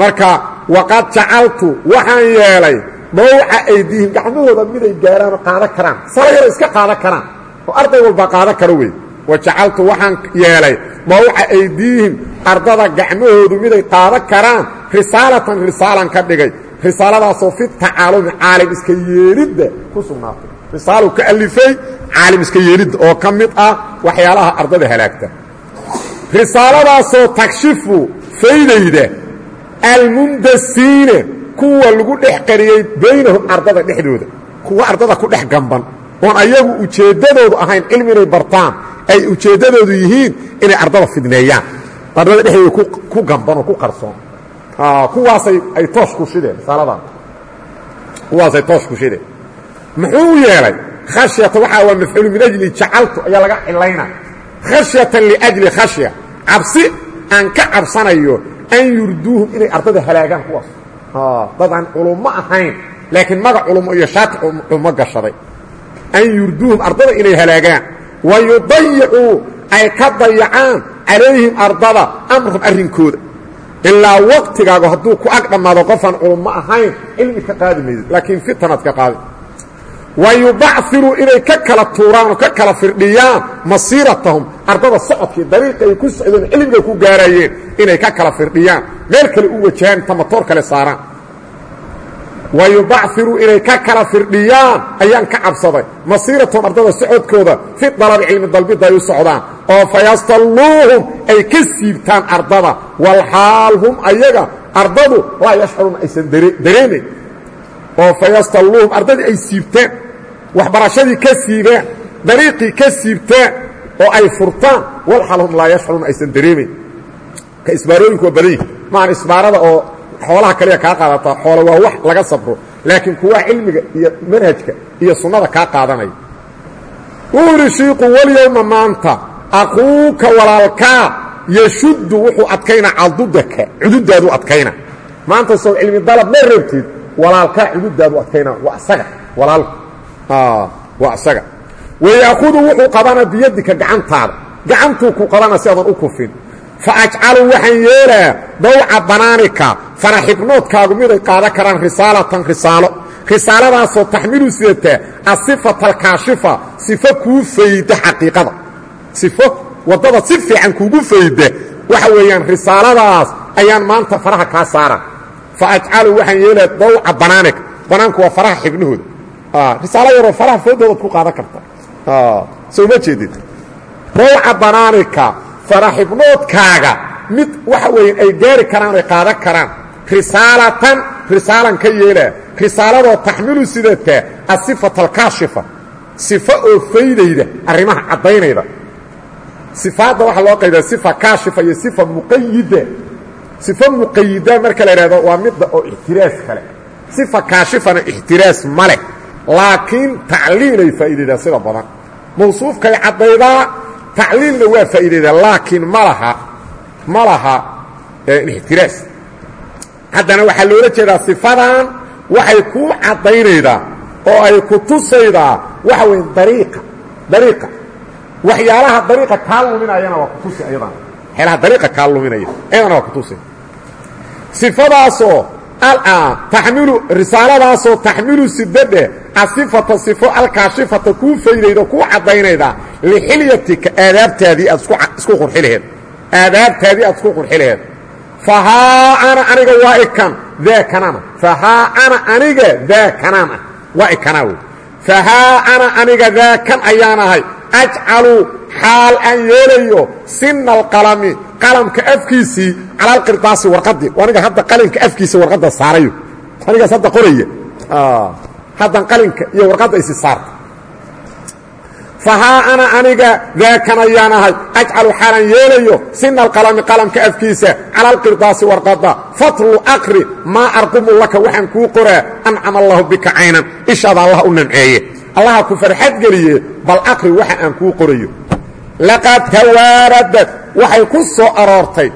Marka waqad jacaltu waxaan yeelay dawca aydiihim gacmahooda miday gaaraan oo qaadan karaan sala yaro iska qaadan karaan oo arday walba qaadan karo wey wa jacaltu waxaan yeelay dawca aydiihim ardada gacmahoodu miday qaadan karaan risaalatan risaalan ka dhigay. Risaaladaasoo fi tacaalumi caalim iska yeelidda ku sugnaatay risaalu ka alifay caalim iska yeelidda oo ka mid ah waxyaalaha ardada halaagta. Risaaladaasoo tagshifu faydayda almundasiina kuwa lagu dhex qariyey baynahum ardada dhexdooda kuwa ardada ku dhex gamban oon ayagu ujeeddadoodu ahayn cilmi bartaan ay ujeeddadoodu yihiin inay ardada fidneeyaan. Ardada dhexdooda ku gamban oo ku qarsoon. Kuwaasay ay toosh ku shideen risaaladan kuwaasay toosh ku shideen muxuu yeelay khashyata waxaa waa mafcuulu min ajli jacaltu ayaa laga cilayna. Khashyatan liajli khashya. Cabsi aan ka cabsanayo an yurduuhum inay ardada halaagaan kuwaas. Dad aan culummo ahayn laakiin magac culummo iyo shaati culummo gashaday. An yurduuhum ardada inay halaagaan. Wa yudayicuu ay ka dayacaan calayhim ardada amrahum arrinkooda. Ilaa waqtigaagu hadduu ku ag dhammaado qofaan culummo ahayn cilmi ka qaadi maysid laakiin qaadi wa yubaciruu inay ka kala tuuraan oo ka kala firdhiyaan masiiratahum ardada socodkii dariiqa ay ku socdeen cilmiga ku gaarayeen inay ka kala firdhiyaan meel kale u wajahaan inta matoor kale saaraan wa yubaciruu inay ka kala firdhiyaan ayaan ka cabsaday masiiratahum ardada socodkooda fi dalabi cilmi dalbidda ay u socdaan oo fayastalluuhum ay ka siibtaan ardada walxaal hum ayaga ardadu laa yashcuruuna aysan dareemayn oo fayastalluuhum ardadii ay siibtaan waxbarashadii ka siibaan dariiqii ka siibtaan oo ay furtaan walxaal hum laa yashcuruuna aysan dareemayn ka isbaarooyinku waa badan yihi maahan isbaarada oo xoolaha kaliya kaa qaadataa xoole waa wax laga sabro laakiin kuwa cilmiga iyo manhajka iyo sunnada kaa qaadanaya. Wuu idhi shiiku walyowma maanta aquuka walaalkaa yashuddu wuxuu adkaynaa cadudaka cududaadu adkayna. Maanta soo cilmi dalab ma rabtid walaalkaa cududaadu adkaynaa. Waa isaga walaalku waa isaga wayaakudu wuxuu qabanaa biyadika gacantaada. Gacantuu ku qabana si aadan u kufin. Fa ajcalu waxaan yeelaa dawca banaanika faraxibnoodkaagu miday qaadan karaan risaalatan risaalo. Risaaladaasoo taxmilu sidataa asifata alkaashifa sifo kuu fayda xaqiiqada. Sifo waddada si fiican kuugu fayda. Waxa weeyaan risaaladaas ayaan maanta faraha kaa saara fa ajcalu waxaan yeelaa dawca banaanika banaanku waa faraha xibnahooda risaalo yaroo faraha foodoodaad ku qaadan karta soo ma jeedid dawca banaanika faraxibnoodkaaga mid waxa weeye ay gaari karaan ay qaadan karaan risaalatan risaalan ka yeelaa risaaladoo taxmilu sidataa asifata alkaashifa sifo oo faydayda arrimaha caddaynayda sifaadda waxaa loo qaydaa sifa kaashifa iyo sifa muqayida sifo muqayida marka la idhahdo waa midda oo ixtiraas kale sifa kaashifana ixtiraas ma leh. Laakiin tacliilay faa'iidaydaa sida badan. Mawsuufkay caddaydaa tacliilna waa faa'iidaydaa laakiin ma laha ma laha ixtiraas. Haddana waxaa loola jeedaa sifadan waxay kuu caddaynaydaa oo ay ku tusaydaa waxa weeye dariiqa dariiqa. Waxyaalaha dariiqa kaa luminayana waa ku tusi ayadana. Waxyaalaha dariiqa kaa luminaya ayadana waa ku alaan taxmilu risaaladaasoo taxmilu sidadhe asifata sifo alkaashifata kuu faydayda kuu caddaynayda lixilyatika aadaabtaadii aad isku qurxi laheed aadaabtaadii aad isku qurxi laheed fahaa ana aniga waa ikan daakanana fahaa ana aniga daakanaan ah waa ikanaa wey fahaa ana aniga daakan ayaan ahay ajcalu xaal aan yeelayo sina alqalami qalamka afkiisii cala alqirdaasi warqadii aniga hadda qalinka afkiisa warqadda saarayo. Anigaas hadda qoraya. Haddan qalinka iyo warqadda isi saarta. Fahaa ana aniga daakan ayaan ahay ajcalu xaalan yeelayo sina alqalami qalamka afkiisa cala alqirdaasi warqadda. Fatlu aqri maa arqumu laka waxaan kuu qoraa ancama allahu bika caynan. Ishaada allah u allaha ku farxad geliye bal aqri waxa aan kuu qorayo laqad tawaaradad waxay ku soo aroortay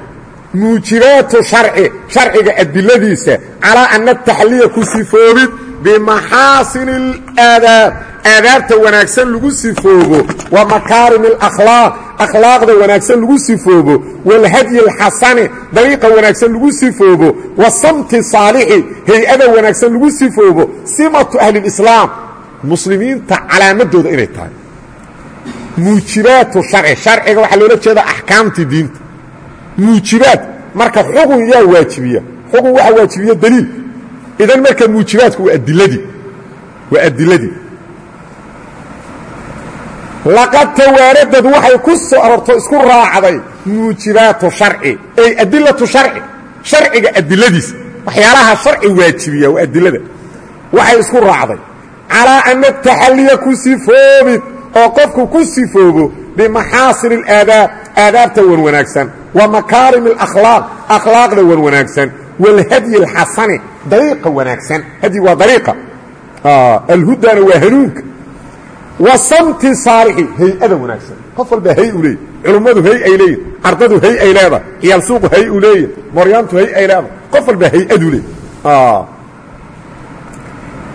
muujibaatu sharci sharciga adiladiisa calaa ana taxliya ku sifoobid bimaxaasin اlaadaab aadaabta wanaagsan lagu sifoobo wa makaarim اlakhlaaq akhlaaqda wanaagsan lagu sifoobo wاlhadyi اlxasani dariiqa wanaagsan lagu sifoobo wa samti saalixi hay-ada wanaagsan lagu sifoobo simatu ahli اlislaam muslimiinta calaamadooda inay tahay. Muujibaatu sharci sharciga waxaa loola jeeda axkaamtii diinta. Muujibaad marka xugun yaa waajibiya xugun waxaa waajibiya daliil. Idan marka muujibaadku waa adiladii waa adiladii laqad tawaaradad waxay ku soo arorto isku raacday muujibaatu sharci ay adilatu sharci sharciga adiladiisa. Waxyaalaha sharci waajibiya waa adilada. Waxay isku raacday calaa ana taxalliya ku sifoobid oo qofku ku sifoobo bimaxaasin اlaadaab aadaabta wan wanaagsan wa makaarim اlakhlaaq akhlaaqda wan wanaagsan wاlhadyi اlxasani dariiqa wanaagsan hadyi waa dariiqa alhudana waa hanuunka wa samti saalixi hay-ada wanaagsan qof walba hay u leeyahy culummadu hay ay leeyihin ardadu hay ay leedahay ciyaal suuqu hay u leeyahy moryaantu hay ay leedahay qof walba hay-adu leey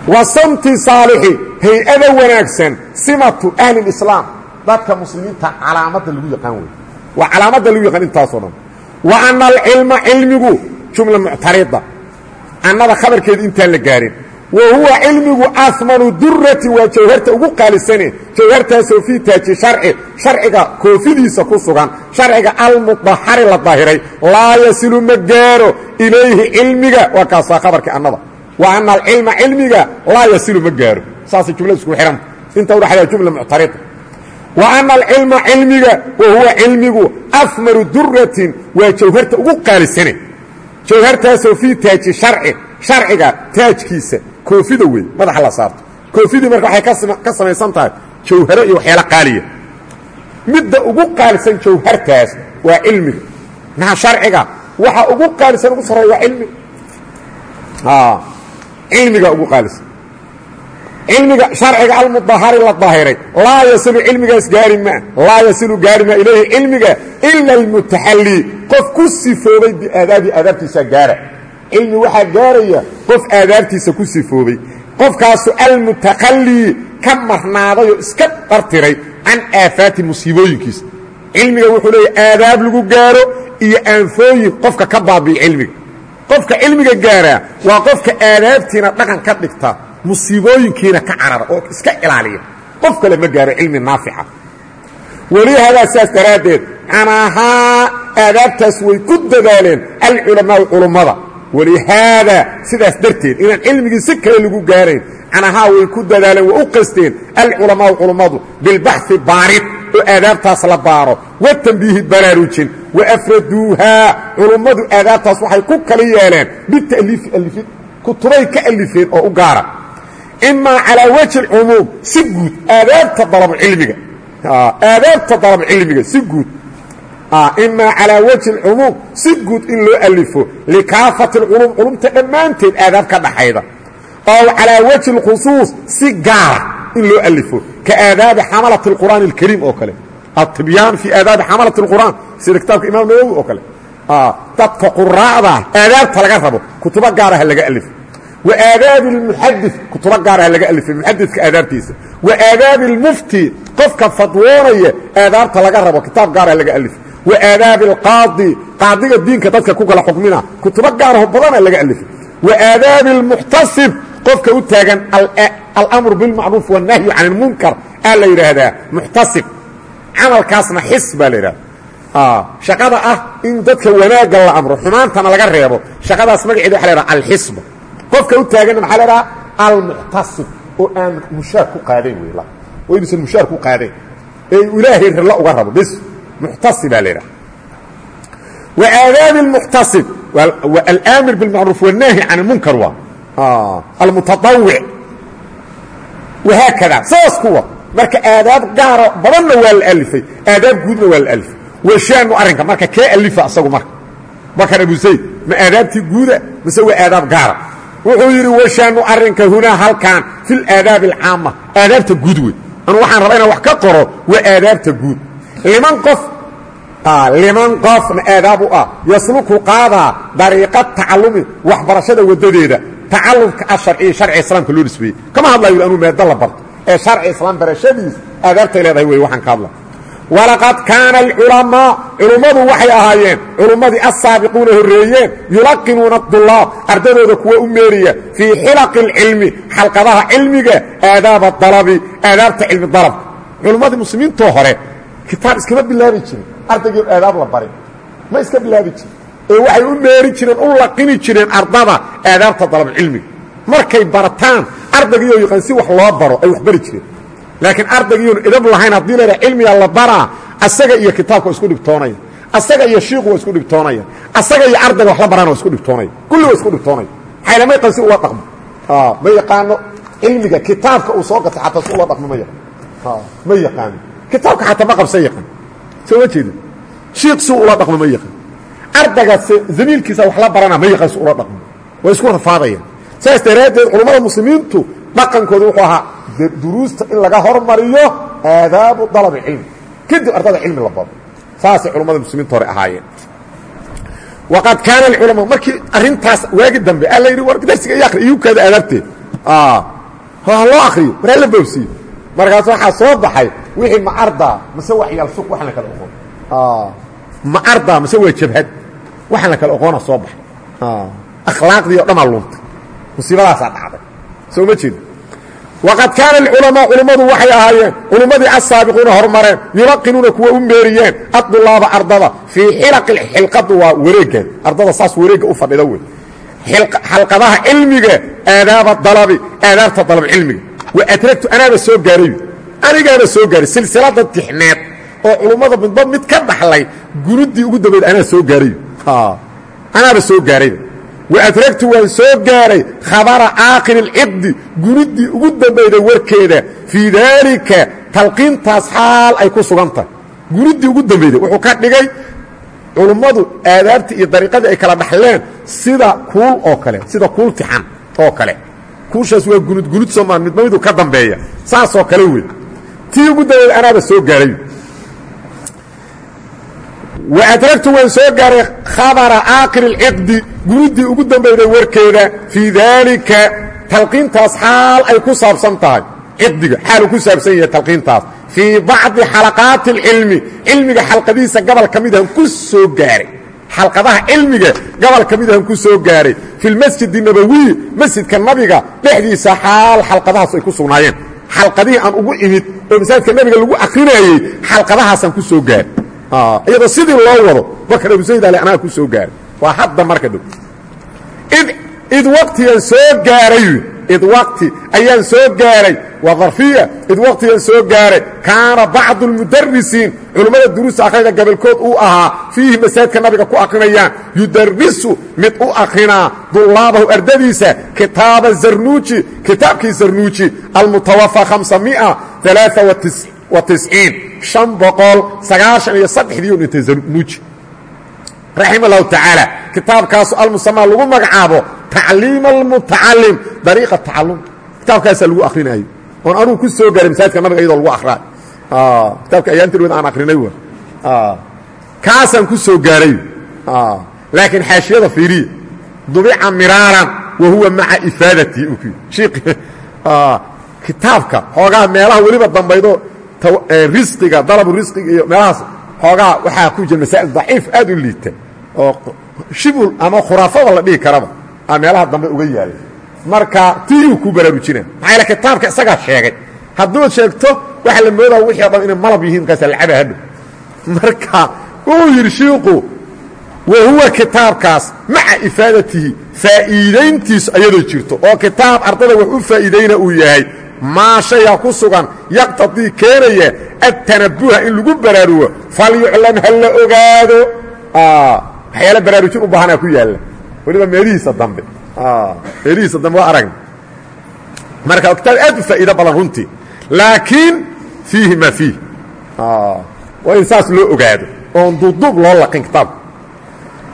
wa samti saalixi hay'ada wanaagsan simatu ahli اlislaam dadka muslimiinta calaamadda lagu yaqaan wey waa calaamadda lagu yaqaan intaasoo dhan. Wa ana alcilma cilmigu jumla muctarida annada khabarkeeda intaan la gaarin. Wa huwa cilmigu asmanu durati waa jawharta ugu qaalisane jawhartaasoo fii taaji sharci sharciga koofidiisa ku sugan sharciga almudaxari la dahiray laa yasilu ma gaaro ilayhi cilmiga waa kaasaa khabarkii annada wa ana alcilma cilmiga laa yasilu ma gaaro. Saasay jumlada isku xihanta inta udhaxdaa jumla muctarida wa ana alcilma cilmiga wa huwa cilmigu asmaru duratin waa jawharta ugu qaalisane. Jawhartaasoo fii taaji sharci sharciga taajkiisa koofida wey madaxa la saarto. Koofidii marka waxay ka samaysan tahay jawharo iyo waxyaalo qaaliya. Midda ugu qaalisan jawhartaas waa cilmiga maha sharciga waxa ugu qaalisan ugu sarreeya waa cilmiga cilmiga ugu qaalisan cilmiga sharciga almudahari la dahiray. Laa yasilu cilmigaas gaari maa laa yasilu gaari maa ilayhi cilmiga ila almutaxallii qof ku sifoobay biaadaabi aadaabtiisa gaara. Cilmi waxaa gaaraya qof aadaabtiisa ku sifoobay qofkaasu almutakhallii ka marnaadayoo iska dhartiray can aafaati musiibooyinkiisa. Cilmiga wuxuu leeyahy aadaab lagu gaaro iyo aanfooyin qofka ka baabi'i cilmiga qofka cilmiga gaaraa waa qofka aadaabtiina dhaqan ka dhigta musiibooyinkiina ka carara oo iska ilaaliya. Qof kale ma gaaro cilmi naafica. Welihadaa saas daraaddeed canahaa aadaabtaas way ku dadaaleen alculamaau culummada. Walihaadaa sidaas darteed inaan cilmigii si kale lagu gaarayn canahaa way ku dadaaleen way u qasteen alculamaau culummadu bilbaxi baarid oo aadaabtaas la baaro watambiihi baraarujin waafraduuhaa culummadu aadaabtaas waxay ku kala yeeleen bita'liifi alifin kutubay ka alifeen oo u gaara. Imaa calaa wajhi cumuum si guud aadaabta dalabcilmiga aadaabta dalabcilmiga si guud. Imaa calaa wajhi cumuum si guud in loo alifo likaafati اlculum culumta dhammaanteed aadaab ka dhaxayda oo calaa wajhi اlkhusuus si in loo alifo ka aadaabi xamalati اlqur'aan اlkariim oo kale atibyaan fii aadaabi xamalati اlqur'aan sida kitaabka imaam nawowi oo kale dadka quraacda aadaabta laga rabo kutubo gaaraha laga alifo wa aadaabi اlmuxadi kutubo gaaraha laga alifay muxadidka aadaabtiisa wa aadaabi اlmufti qofka fadwoonaya aadaabta laga rabo kitaab gaaraha laga alifo wa aadaabi alqaadi qaadiga diinka dadka ku kala xukmina kutubo gaaraho badana laga alifay wa aadaabi اlmuxtasib qofka u taagan e, alamru bilmacruuf wannahyu can اlmunkar aa la yidhaahdaa muxtasib camalkaasna xis baa la yidhahda ah, shaqada ah in dadka wanaagga la amro xumaantana laga reebo shaqadaas magaceeda waa lahaha alxisba qofka u taaganna maxaa lahaha almuxtasib oo aan mushaar ku qaadayn w oo inuusan mushaar ku qaadayn. Ee u ilaahay rilo uga rabo bs muxtasibaa la yidhaha wa aadaabi muxtasib alaamir bilmacruuf wannaahi can اlmunkar waa almutadawic wahaakada saas kuwa. Marka aadaab gaara badanna waa la alifay aadaab guudna waa la alifay. Washaanu arrinka marka kee alifa asagu marka? Bakar abu zayd ma aadaabtii guuda mise waa aadaab gaara. Wuxuu yidhi washaanu arrinka hunaa halkan fi laadaabi alcaama aadaabta guud wey anu waxaan rabaa inaan wax ka qoro waa aadaabta guud. Liman qof liman qofna aadaab u ah. Yasluku qaadaa dariiqa tacalumi waxbarashada wadadeeda tacalumka asharciya sharci islaamka loo nisbeeyey. Kama hadlayo anuu maado la barto. Ee sharci islaam barashadiis aadaabtay leedahay wey waxaan ka hadla walaqad kaana alculamaa culummadu waxay ahaayeen culummadii assaabiquuna horreeyeen yulaqinuuna dulaab ardadooda kuwa u meeriya fii xilaqi اlcilmi xalqadaha cilmiga aadaaba dalabi aadaabta cilmi dalabka culummadii muslimiintoo hore kitaab iskama bilaabi jirin ardaygii aadaab la barin. Ma iska bilaabi jirin ee waxay u meeri jireen u laqini jireen ardada aadaabta dalabcilmiga markay bartaan ardaygiioo yaqaan si wax loo baro ay wax bari jireen. Laakiin ardaygiion idab lahayn haddii la ydhaha cilmiga la baraa asaga iyo kitaabka waa isku dhibtoonaya asaga iyo shiiku waa isku dhibtoonaya asaga iyo ardayga wax la barana waa isku dhibtoonaya kulli waa isku dhibtoonaya xaylama yaqaan si ula dhaqmo. Ma yaqaano cilmiga kitaabka uu soo gatay xataa si ula dhaqmo ma yaqaan. Ma yaqaano. Kitaabka xataa ma qabsan yaqaan. Soo ma jeedin. Shiik si ula dhaqmo ma yaqaan ardayga zamiilkiisa wax la barana ma yaqaan si ula dhaqmo. Waa isku rafaadayaan saas daraaddeed culammada muslimiintu dhaqankooda wuxuu ahaa duruusta in laga hormariyo aadaabu dalab cilmi. Kadib ardada cilmi la bado saasay culammada muslimiinta hore ahaayeen. Waqad kaana alculamaa markii arrintaas waagi dambe alla yidhi war darsiga iyo akri iyukaada aadaabteed loo akriyo war hala boobsiiyo markaas waxaa soo baxay wixii ma ardaa mase wax yalsuq waxaan la kala oqoon ma ardaa mase waa jabhad waxaan la kala oqoona soo baxay akhlaaqdii o dhamaa luntay. Musiibadaasaa dhacday. Soo ma jeeda waqad kaana alculamaa culummadu waxay ahaayeen culummadii assaabiquuna hormareen yulaqinuuna kuwa u meeriyeen adulaaba ardada fii xilaqi xilqadu waa wareeggan ardada saas wareegga u fadhida wey xalqadaha cilmiga aadaaba dalabi aadaabta dalab cilmiga. Wa adragtu anaaba soo gaaray anigaaba soo gaaray silsilada tixneed oo culummada midba mid ka dhaxlay gunuddii ugu dambeyd anaa soo gaaray anaaba soo gaarayba waadragtu waan soo gaaray khabara aakhiri اlciqdi guniddii ugu dambayday warkeeda. Fii daalika talqiintaas xaal ay ku sugan tahay. Guniddii ugu dambayday wuxuu ka dhigay culummadu aadaabtii iyo dariiqadii ay kala dhaxleen sida kuul oo kale sida kuul tixan oo kale. Kuushaas waa gunud gunud soomaa midba miduu ka dambeeya. Saasoo kale wey tii ugu dambayday anaaba soo gaaray waadragtu waan soo gaaray khabara aakhiri اlciqdi guniddii ugu dambayday warkeeda. Fii daalika talqiintaas xaal ay ku saabsan tahay. Ciqdiga xaaluu ku saabsan yahay talqiintaas. Fii bacdi xalaqaati اlcilmi cilmiga xalqadihiisa gobol ka midahan ku soo gaaray. Xalqadaha cilmiga gobol ka ku soo gaaray. Fi lmasjid nabawiy masjidka nabiga dhexdiisa xaal xalqadahaas ay ku sugnaayeen. Xalqadihii aan ugu imid oo masaajidka nabiga lagu akrinayey xalqadahaasaan ku soo gaaray iyadoo sidii loo wado bakr abu sayd ale anaa ku soo gaaray waa hadda marka dhow. Id id waqtigan soo gaaray id waqti ayaan soo gaaray. Waa darfiya id waqtigan soo gaaray. Kaana bacdu اlmudarisiin culummada duruusta akhrida gabolkood uu ahaa. Fiihi masaajidka nabiga ku akrinayaan yudarisu mid u akrinaa dulaabahu ardadiisa kitaaba zarnuuji kitaabkii zarnuuji almutawafى raimlahu tacaala kitaabkaasu almusama lagu magacaabo tacliim almutacalim dariiqa tacalumka kitaabkaasaa lagu akrinayo oon anugu ku soo gaaray masaajidka nabiga iyadoo lagu akhraayo ah, kitaabka ayaantirweda aan akrinay w ah, kaasaan ku soo gaaray ah, laakiin xaashiyada fiiriya dubica miraaran wa huwa maca ifaadatii kitaabka xoogaa meelaha weliba dambaydoo risqiga dalabu risqiga iyo meelahaas xoogaa waxaa ku jira masaa'il daciif aad u liita oo shibul ama khuraafada la dhihi karaba a meelaha dambe uga yaalla marka tii uu ku baraarujina maxaa kitaabka isagaa sheegay. Hadduud sheegto waxaa la moodaa wixii o dhan inay malab yihiin markaasa lacaba hadhow marka wuxuu yidhi shiiku wa huwa kitaabkaas maca ifaadatihi faa'iidayntiisu ayadoo jirto. Oo kitaab ardada wax u faa'iidayna uu yahay maa ku sugan yaqtadii keenaya adtanabuha in lagu baraarugo falyuclam ha la ogaado. Waxyaala baraarujin u baahanaa ku yaalla. Weliba meelihiisa dambe. Meelihiisa dambe waa marka kitaab aad u faa'iido badan runtii laakiin fiihi maa fiih waa in saas loo ogaado oon duubduub loo laqin kitaabka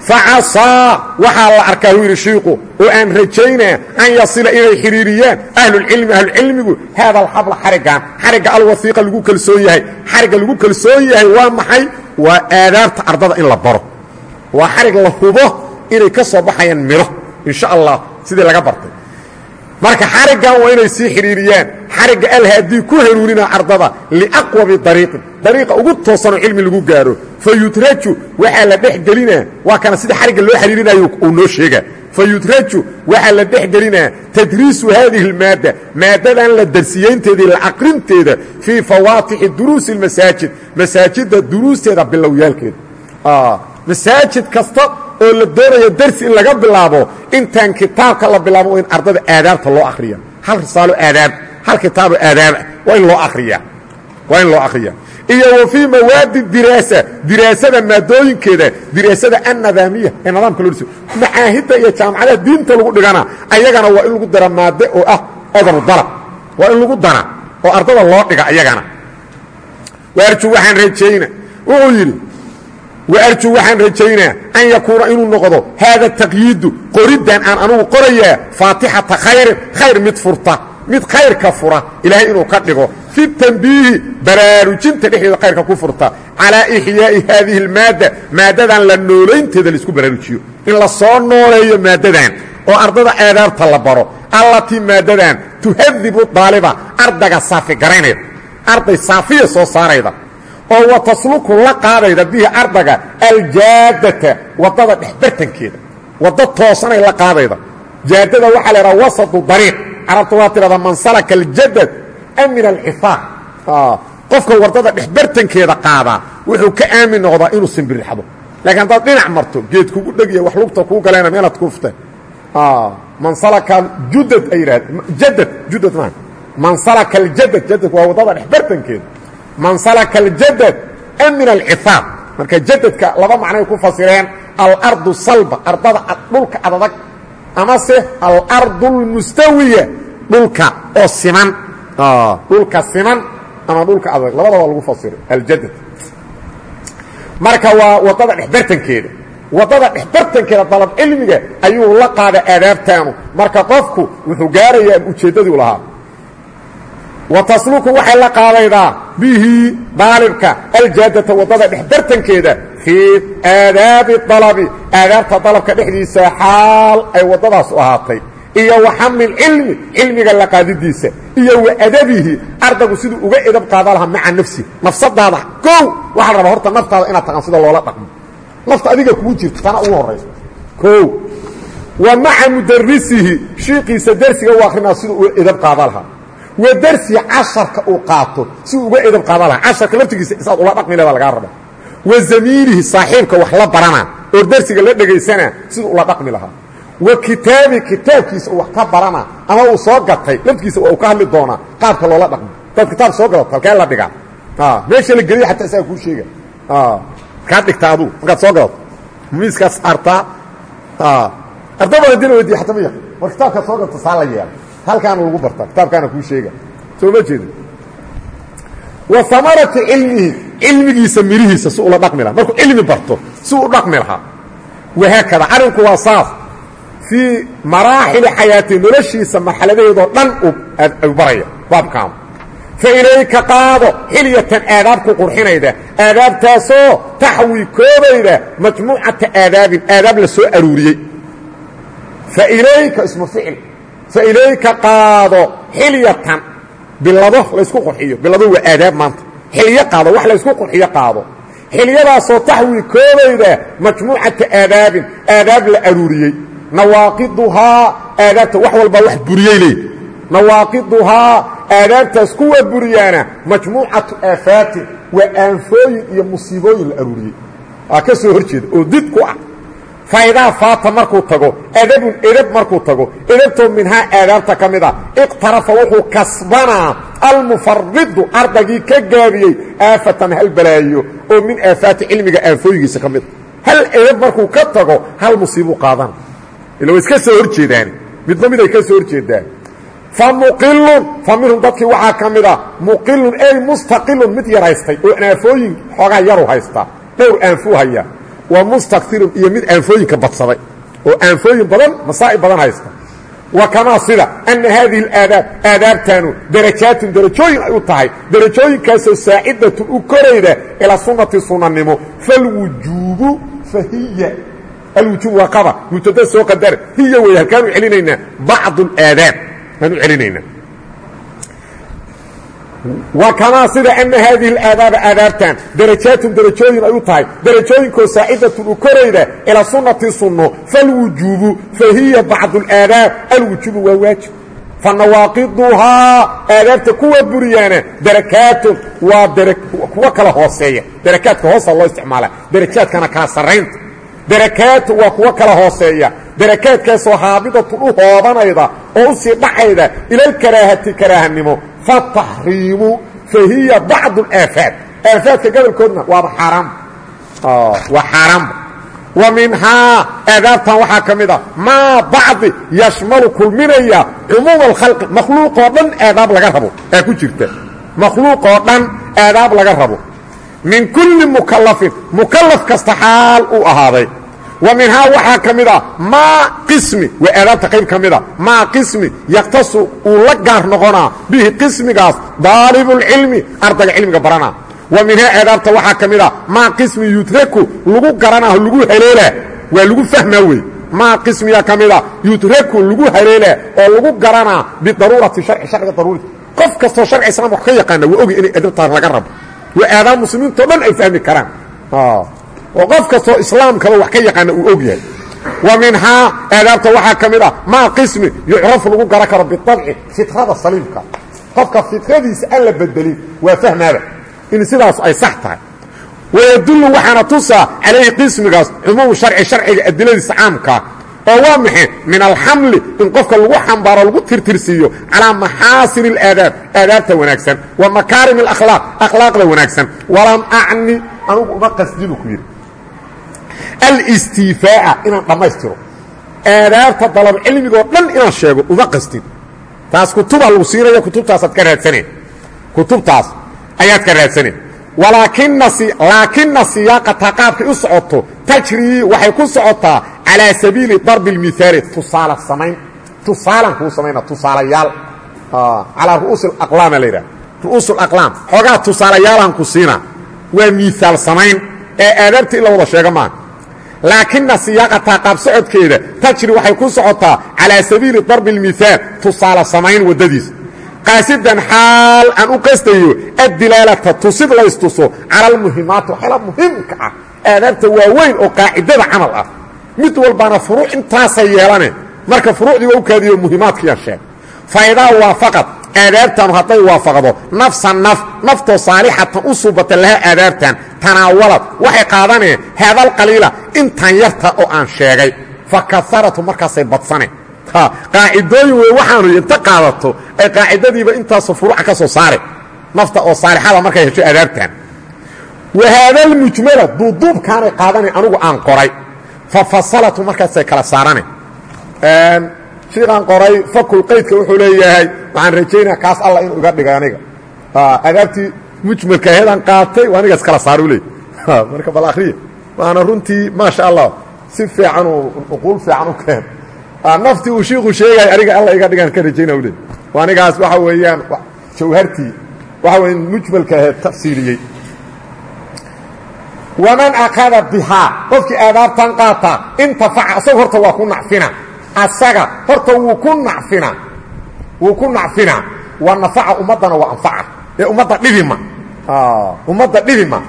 facasaa waxaa la arkaa uu yidhi shiiku oo aan rajaynaa an yasila inay xidhiiriyaan ahlulcilmi ahlucilmigu haada alxabla xariggan xarigga alwasiiqa lagu kalsoon yahay. Xarigga lagu kalsoon yahay waa maxay? Waa aadaabta ardada in la baro. Waa xarig la hubo inay ka soo baxayaan midho insha allah sidii laga marka xariggan waa inay sii xidhiiriyaan xarigga alhaadii ku hanuunina ardada liaqwabi dariiqin dariiqa ugu toosanoo cilmi lagu gaaro. Fayudraju waxaa la dhex gelinaa waa kana sida xarigga loo xidhiirinayo uu noo sheega. Fayudraju waxaa la dhex gelinaa tadriisu haadihi اlmaadda maaddadan la darsiyeynteeda la aqrinteeda fii fawaatixi duruusi اlmasaajid masaajidda duruusteeda bilowyaalkeeda masaajid kasta oo la doonayo darsi in laga bilaabo intaan kitaabka la bilaabo waa in ardada aadaabta loo akriya hal risaalo aadaab hal kitaabo aadaaba waa in loo akriya waa in loo akriya iyo wa fii mawaadi diraasa diraasada maadooyinkeeda diraasada annadaamiya ee nidaamka loo macaahidda iyo jaamacadaha diinta lagu dhigana ayagana waa in lagu dara maade oo ah odanu dalab waa in lagu dara oo ardada loo dhiga ayagana. Waarju waxaan rajayna wuxuu yidhi waarju waxaan rajaynaa an yakuuna inuu noqdo haada taqyiidu qoriddan aan anugu qorayaa faatixata khayrin khayr mid furta mid khayrka fura ilaahay inuu ka dhigo. Fi tanbiihi baraarujinta dhexdeeda khayrka ku furta. Calaa ixyaa'i haadihi اlmaadda maaddadan la noolaynteeda la isku baraarujiyo. In la soo nooleeyo maaddadan oo ardada aadaabta la baro. Allatii maaddadan tuhadibu daaliba ardaga saafi garaynayda arday saafiya soo saarayda oo wa tasluku la qaadayda bihi ardaga aljaadata waddada dhexbartankeeda waddo toosanay la qaadayda. Jaadada waxaa la idhaha wasatu dariiq. Carabta waa tidhahdaa man salaka aljadad amin alxifaaq qofka waddada dhexbartankeeda qaadaa wuxuu ka aamin noqdaa inuu simbirixdo. Laakiin haddaad dhinac marto geed kugu dhegiya wax lugta kuu galeena meelaad kufta man salaka judad ay yidhahd jadad judad man salaka aljadad jadadku waa waddada dhexbartankeeda man salaka aljadad amin alxifaaq marka jadadka laba macnay ku fasireen alardu salba ardada dhulka adadag amase alardu اlmustawiya dhulka oo siman. Dhulka siman ama dhulka adag. Labadaba lagu fasiray aljadad marka waa waddada dhexbartankeeda. Waddada dhexbartankeeda dalab cilmiga ayuu la qaada aadaabtaanu. Marka qofku wuxuu gaarayaa ujeeddadii u lahaa wa tasluku waxay la qaadaydaa bihi daalibka aljaadata waddada dhexbartankeeda fii aadaabi dalabi aadaabta dalabka dhexdiisa xaal ay waddadaas u ahaatay. Iyo wa xamil cilmi cilmiga la qaadidiisa. Iyo wa adabihi ardaygu siduu uga edab qaada lahaa maca nafsi nafsadaada. Kow waxaa la rabaa horta naftaada inaad taqaan sida loola dhaqmo. Nafta adiga kugu jirto tana ugu horaysa kow wa maca mudarisihi shiiqiisa dersiga u akrinaa uga edab qaada wa dersi casharka uu qaato. Siduu uga edab qaada lahaa casharka laftigiisa isaad ula dhaqmi leda lagaa raba. Wa zamiilihi saaxiibka wax la barana oo dersiga la dhegaysana siduu ula dhaqmi lahaa. Wa kitaabi kitaabkiisa uu wax ka barana ama uu soo gatay laftigiisa waa uu ka hadli doonaa qaabka loola dhaqmo. Hadaad kitaab soo gadato halkee la dhigaa. Meesha la geliya xataa isaga kuu sheega. Kaa dhigta aduu markaad soo gadato miiskaas artaa. Arda badan dina weydiya xataa ma yaqin war kitaabkaad soo gadato saa la yeela halkaana lagu bartaa kitaabkaana kuu sheega. Soo ma jeeda wa amarati cilmihi cilmigiisa mirihiisa si ula dhaqmi lahaa. Markuu barto si u dhaqmi lahaa. Wahaakada arrinku waa saas. Fii maraaxili xayaati noloshiisa marxaladaheedoo dhan u baraya baabkaanu fa ilayka qaado xilyatan aadaab qurxinayda. Aadaabtaasoo taxwi koobayda majmuucata aadaabin aadaab la soo aruuriyey. Fa ilayka ismu ilayka qaado xilyatan bilado laysku qurxiyo. Bilado waa aadaab maanta. Xilyo qaado wax laysku qurxiyo qaado. Xilyadaasoo taxwi koobayda majmuucata aadaabin. Aadaab la aruuriyey. Nawaaqiduhaa aadaabta wax walbaa wax buriyey leey. Nawaaqiduhaa aadaabtaas kuwa buriyaana majmuucatu aafaatin waa aanfooyin iyo musiibooyin la aruuriyey. Waa ka soo hor jeeda oo did ku ah faydaa faata markuu tago adabun edab markuu tago edabtoo minhaa aadaabta ka mid a iqtarafa wuxuu kasbanaa almufaridu ardaygii ka gaabiyey aafatan hal balaayo oo min aafaati cilmiga aanfooyinkiisa ka mid. A hal edab markuu ka tago hal musiibuu qaadana ila way iska soo hor jeedaan. Midba mid ay ka soo hor jeedaan. Fa muqilun fa minhum dadkii waxaa ka mid a aanfuu haya wa mustakirun iyo mid aanfooyinka badsaday. Oo aanfooyin badan masaa'ib badan haysta. Wa kamaa sida anna haadihi alaadaab aadaabtaanu darajaatun darajooyin ay u tahay. Darajooyinkaasoo saacidatun u korayda ilaa sunnati sunnanimo. Falwujuubu fa hiya. Alwujuub waa qaba. Mubtada soo qadara hiya wey halkaanu celinaynaa bacdu alaadaab. Baanu celinaynaa wa kamaa sida ana haadihi alaadaaba aadaabtan darajaatun darajooyin ay u tahay. Darajooyinkoo saacidatun u korayda ilaa sunnati sunno falwujuubu fa hiya bacdu alaadaab alwujuubu waa waajib. Fa nawaaqiduhaa aadaabta kuwa buriyaana darakaatun waa kuwo kala hooseeya. Darakaadka hoosa loo isticmaala darajaadkana kala sarraynta darakaatu waa kuwo kala hooseeya. Darakaadkaasoo haabidatun u hoobanayda oo u sii dhacayda ilalkaraahati karaahanimo fataxriimu fa hiya bacdu alaafaat aafaadka gobolkoodna waaba xaaraam. Waa xaaraamba wa minhaa aadaabtan waxaa ka mid a maa bacdi yashmalu kulminaya cumuuma alkhalqi. Makhluuqoo dhan aadaab laga rabo. Aa ku jirta. Makhluuqoo dhan aadaab laga rabo. Min kulli mukallafin mukallaf kasta xaal uu ahaaday wa minhaa waxaa ka mid a maa qismi waa aadaabta qayb ka mida maa qismi yaktasu uu la gaar noqonaa bihi qismigaas daalibulcilmi ardayga cilmiga barana wa minhaa aadaabta waxaa ka mid a maa qismi yudraku lagu garanaaho lagu haleelaa waa lagu fahmaa wey maa qismiya ka mida yudraku lagu haleelaa oo lagu garanaa bidaruurati sharci sharciga daruurati qof kastoo sharci oo qof kastoo islaamkaba wax ka yaqaana uu og yahay. Wa minhaa aadaabta waxaa ka mid ah maa qismi yucrafu lagu garan karo biabci fitrada saliimka qofka fitradiisa aan la bedelin waa fahmaaba in sidaas ay sax tahay. Wayadullu waxaana tusaa calayhi qismigaas cumuumu sharci sharciga adiladiisa caamkaa oo waa maxe min alxamli in qofka lagu xambaaro lagu tirtirsiiyo calaa maxaasin اlaadaab aadaabta wanaagsan. Wa makaarim اlakhlaaq akhlaaqda wanaagsan. Walam uma qasdinu ku alistiifaa'a inaan dhammaystiro. Aadaabta dalab cilmigoo dhan inaan sheego uma qasdin taas kutubaa lagu siinaya kutubtaasaad ka raadsaneen kutubtaas ayaad ka raadsaneen laakina siyaaqata qaabkay u socoto tajrii waxay ku socotaa calaa sabiili darbi اlmihaali tusaale samayn. Tusaalan kuu samayna tusaalayaal. Calaa ru'uusi aqlaama la yidhaha ru'uus اlaqlaam xoogaa tusaalayaalaan ku siina waa miihaal samayn. Ee aadaabta in la wada sheega maaha laakina siyaaqata qaab socodkeeda tajri waxay ku socotaa calaa sabiili darbi اlmihaal tusaale samayn waddadiisa qaasidan xaal aan u qastayo addilaalata tusid laystuso cala almuhimaati waxyaala muhimka ah aadaabta waaweyn oo qaacidada camal ah. Mid walbaana furuuc intaasay yeelane marka furuucdii waa u kaadiyo muhimaadkiiaan aadaabtanu hadday waafaqdo nafsa naf naftoo saalixatan u suubata laha aadaabtan. Tanaawalad waxay qaadaneen haadal qaliila intan yarta oo aan sheegay. Fa kaaratu markaasay badsane qaacidooyin wey waxaanu inta qaadato ay qaacidadiiba intaasoo furuuca ka soo saare. Nafta oo saalixada markay hesho aadaabtan. Wahaadalmujmala duuduubkaanay qaadana anugu aan qoray. Fa fasalatu markaasay kala saarane shiikaan qoray fakul qaydka wuxuu leeyahay waxaan rajaynaa kaas alla inuu iga dhigay aniga. Adaabtii mujmalka aheedaan qaatay anigaas kala saaru leey <laughs> marka bal akhriya waana runtii maasha allah si fiican uu uquul fiican u keen. Naftii uu shiiku sheegay aniga alla iga dhigaan ka rajayna u leey anigaas waxa weeyaan jawhartii waxa weya mujmalka aheed tafsiiliyey. Waman akada bihaa qofkii aadaabtan qaata intafaca asaga horta waa ku nacfina asaga horta wuu ku nacfina wuu ku nacfina waa nafaca ummaddana waa anfaca. Ee ummadda dhibima ummadda dhibima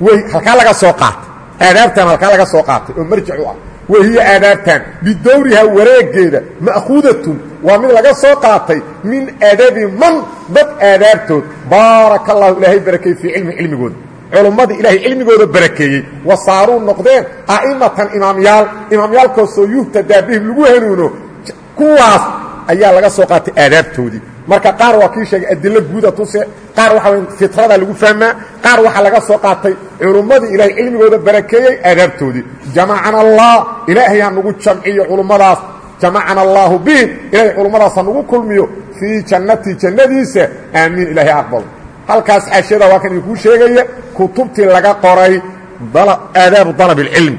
wey halkaa laga soo qaatay. Aadaabtan halkaa laga soo qaatay oo marjic u ah. Wahiya aadaabtan bidowrihaa wareegeeda ma'khuudatun waa mid laga soo qaatay min adabi man dad aadaabtood. Baaraka allahu ilaahay barakey fii cilmi cilmigooda culummadii ilaahay cilmigooda barakeeyey. Wa saaruu noqdeen a'imatan imaamyaal. Imaamyaalkoosoo yuhtadaa bihim lagu hanuuno kuwaas ayaa laga soo qaatay aadaabtoodii. Marka qaar waa kii sheegay adilo guuda tuse qaar waxa way fitrada lagu fahmaa qaar waxaa laga soo qaatay culummadii ilaahay cilmigooda barakeeyey aadaabtoodii. Jamacana allah ilaahay ha nagu jamciyo culummadaas jamacana allaahu bihim ilaahay culummadaas ha nagu kulmiyo. Fii jannatii jannadiisa. Aamiin ilaahay aqbal halkaas xaashiyada waa kan idinkuu sheegaya kutubtii laga qoray aadaabu dalab اlcilm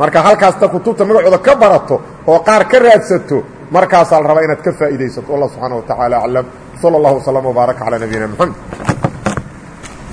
marka halkaasta kutubta magacooda ka barato oo qaar ka raadsato markaasaa la rabaa inaad ka faa'iidaysato allah subxaana wa tacaala aclam salى اllah وslm وbaaraka calى nabiyina mxamed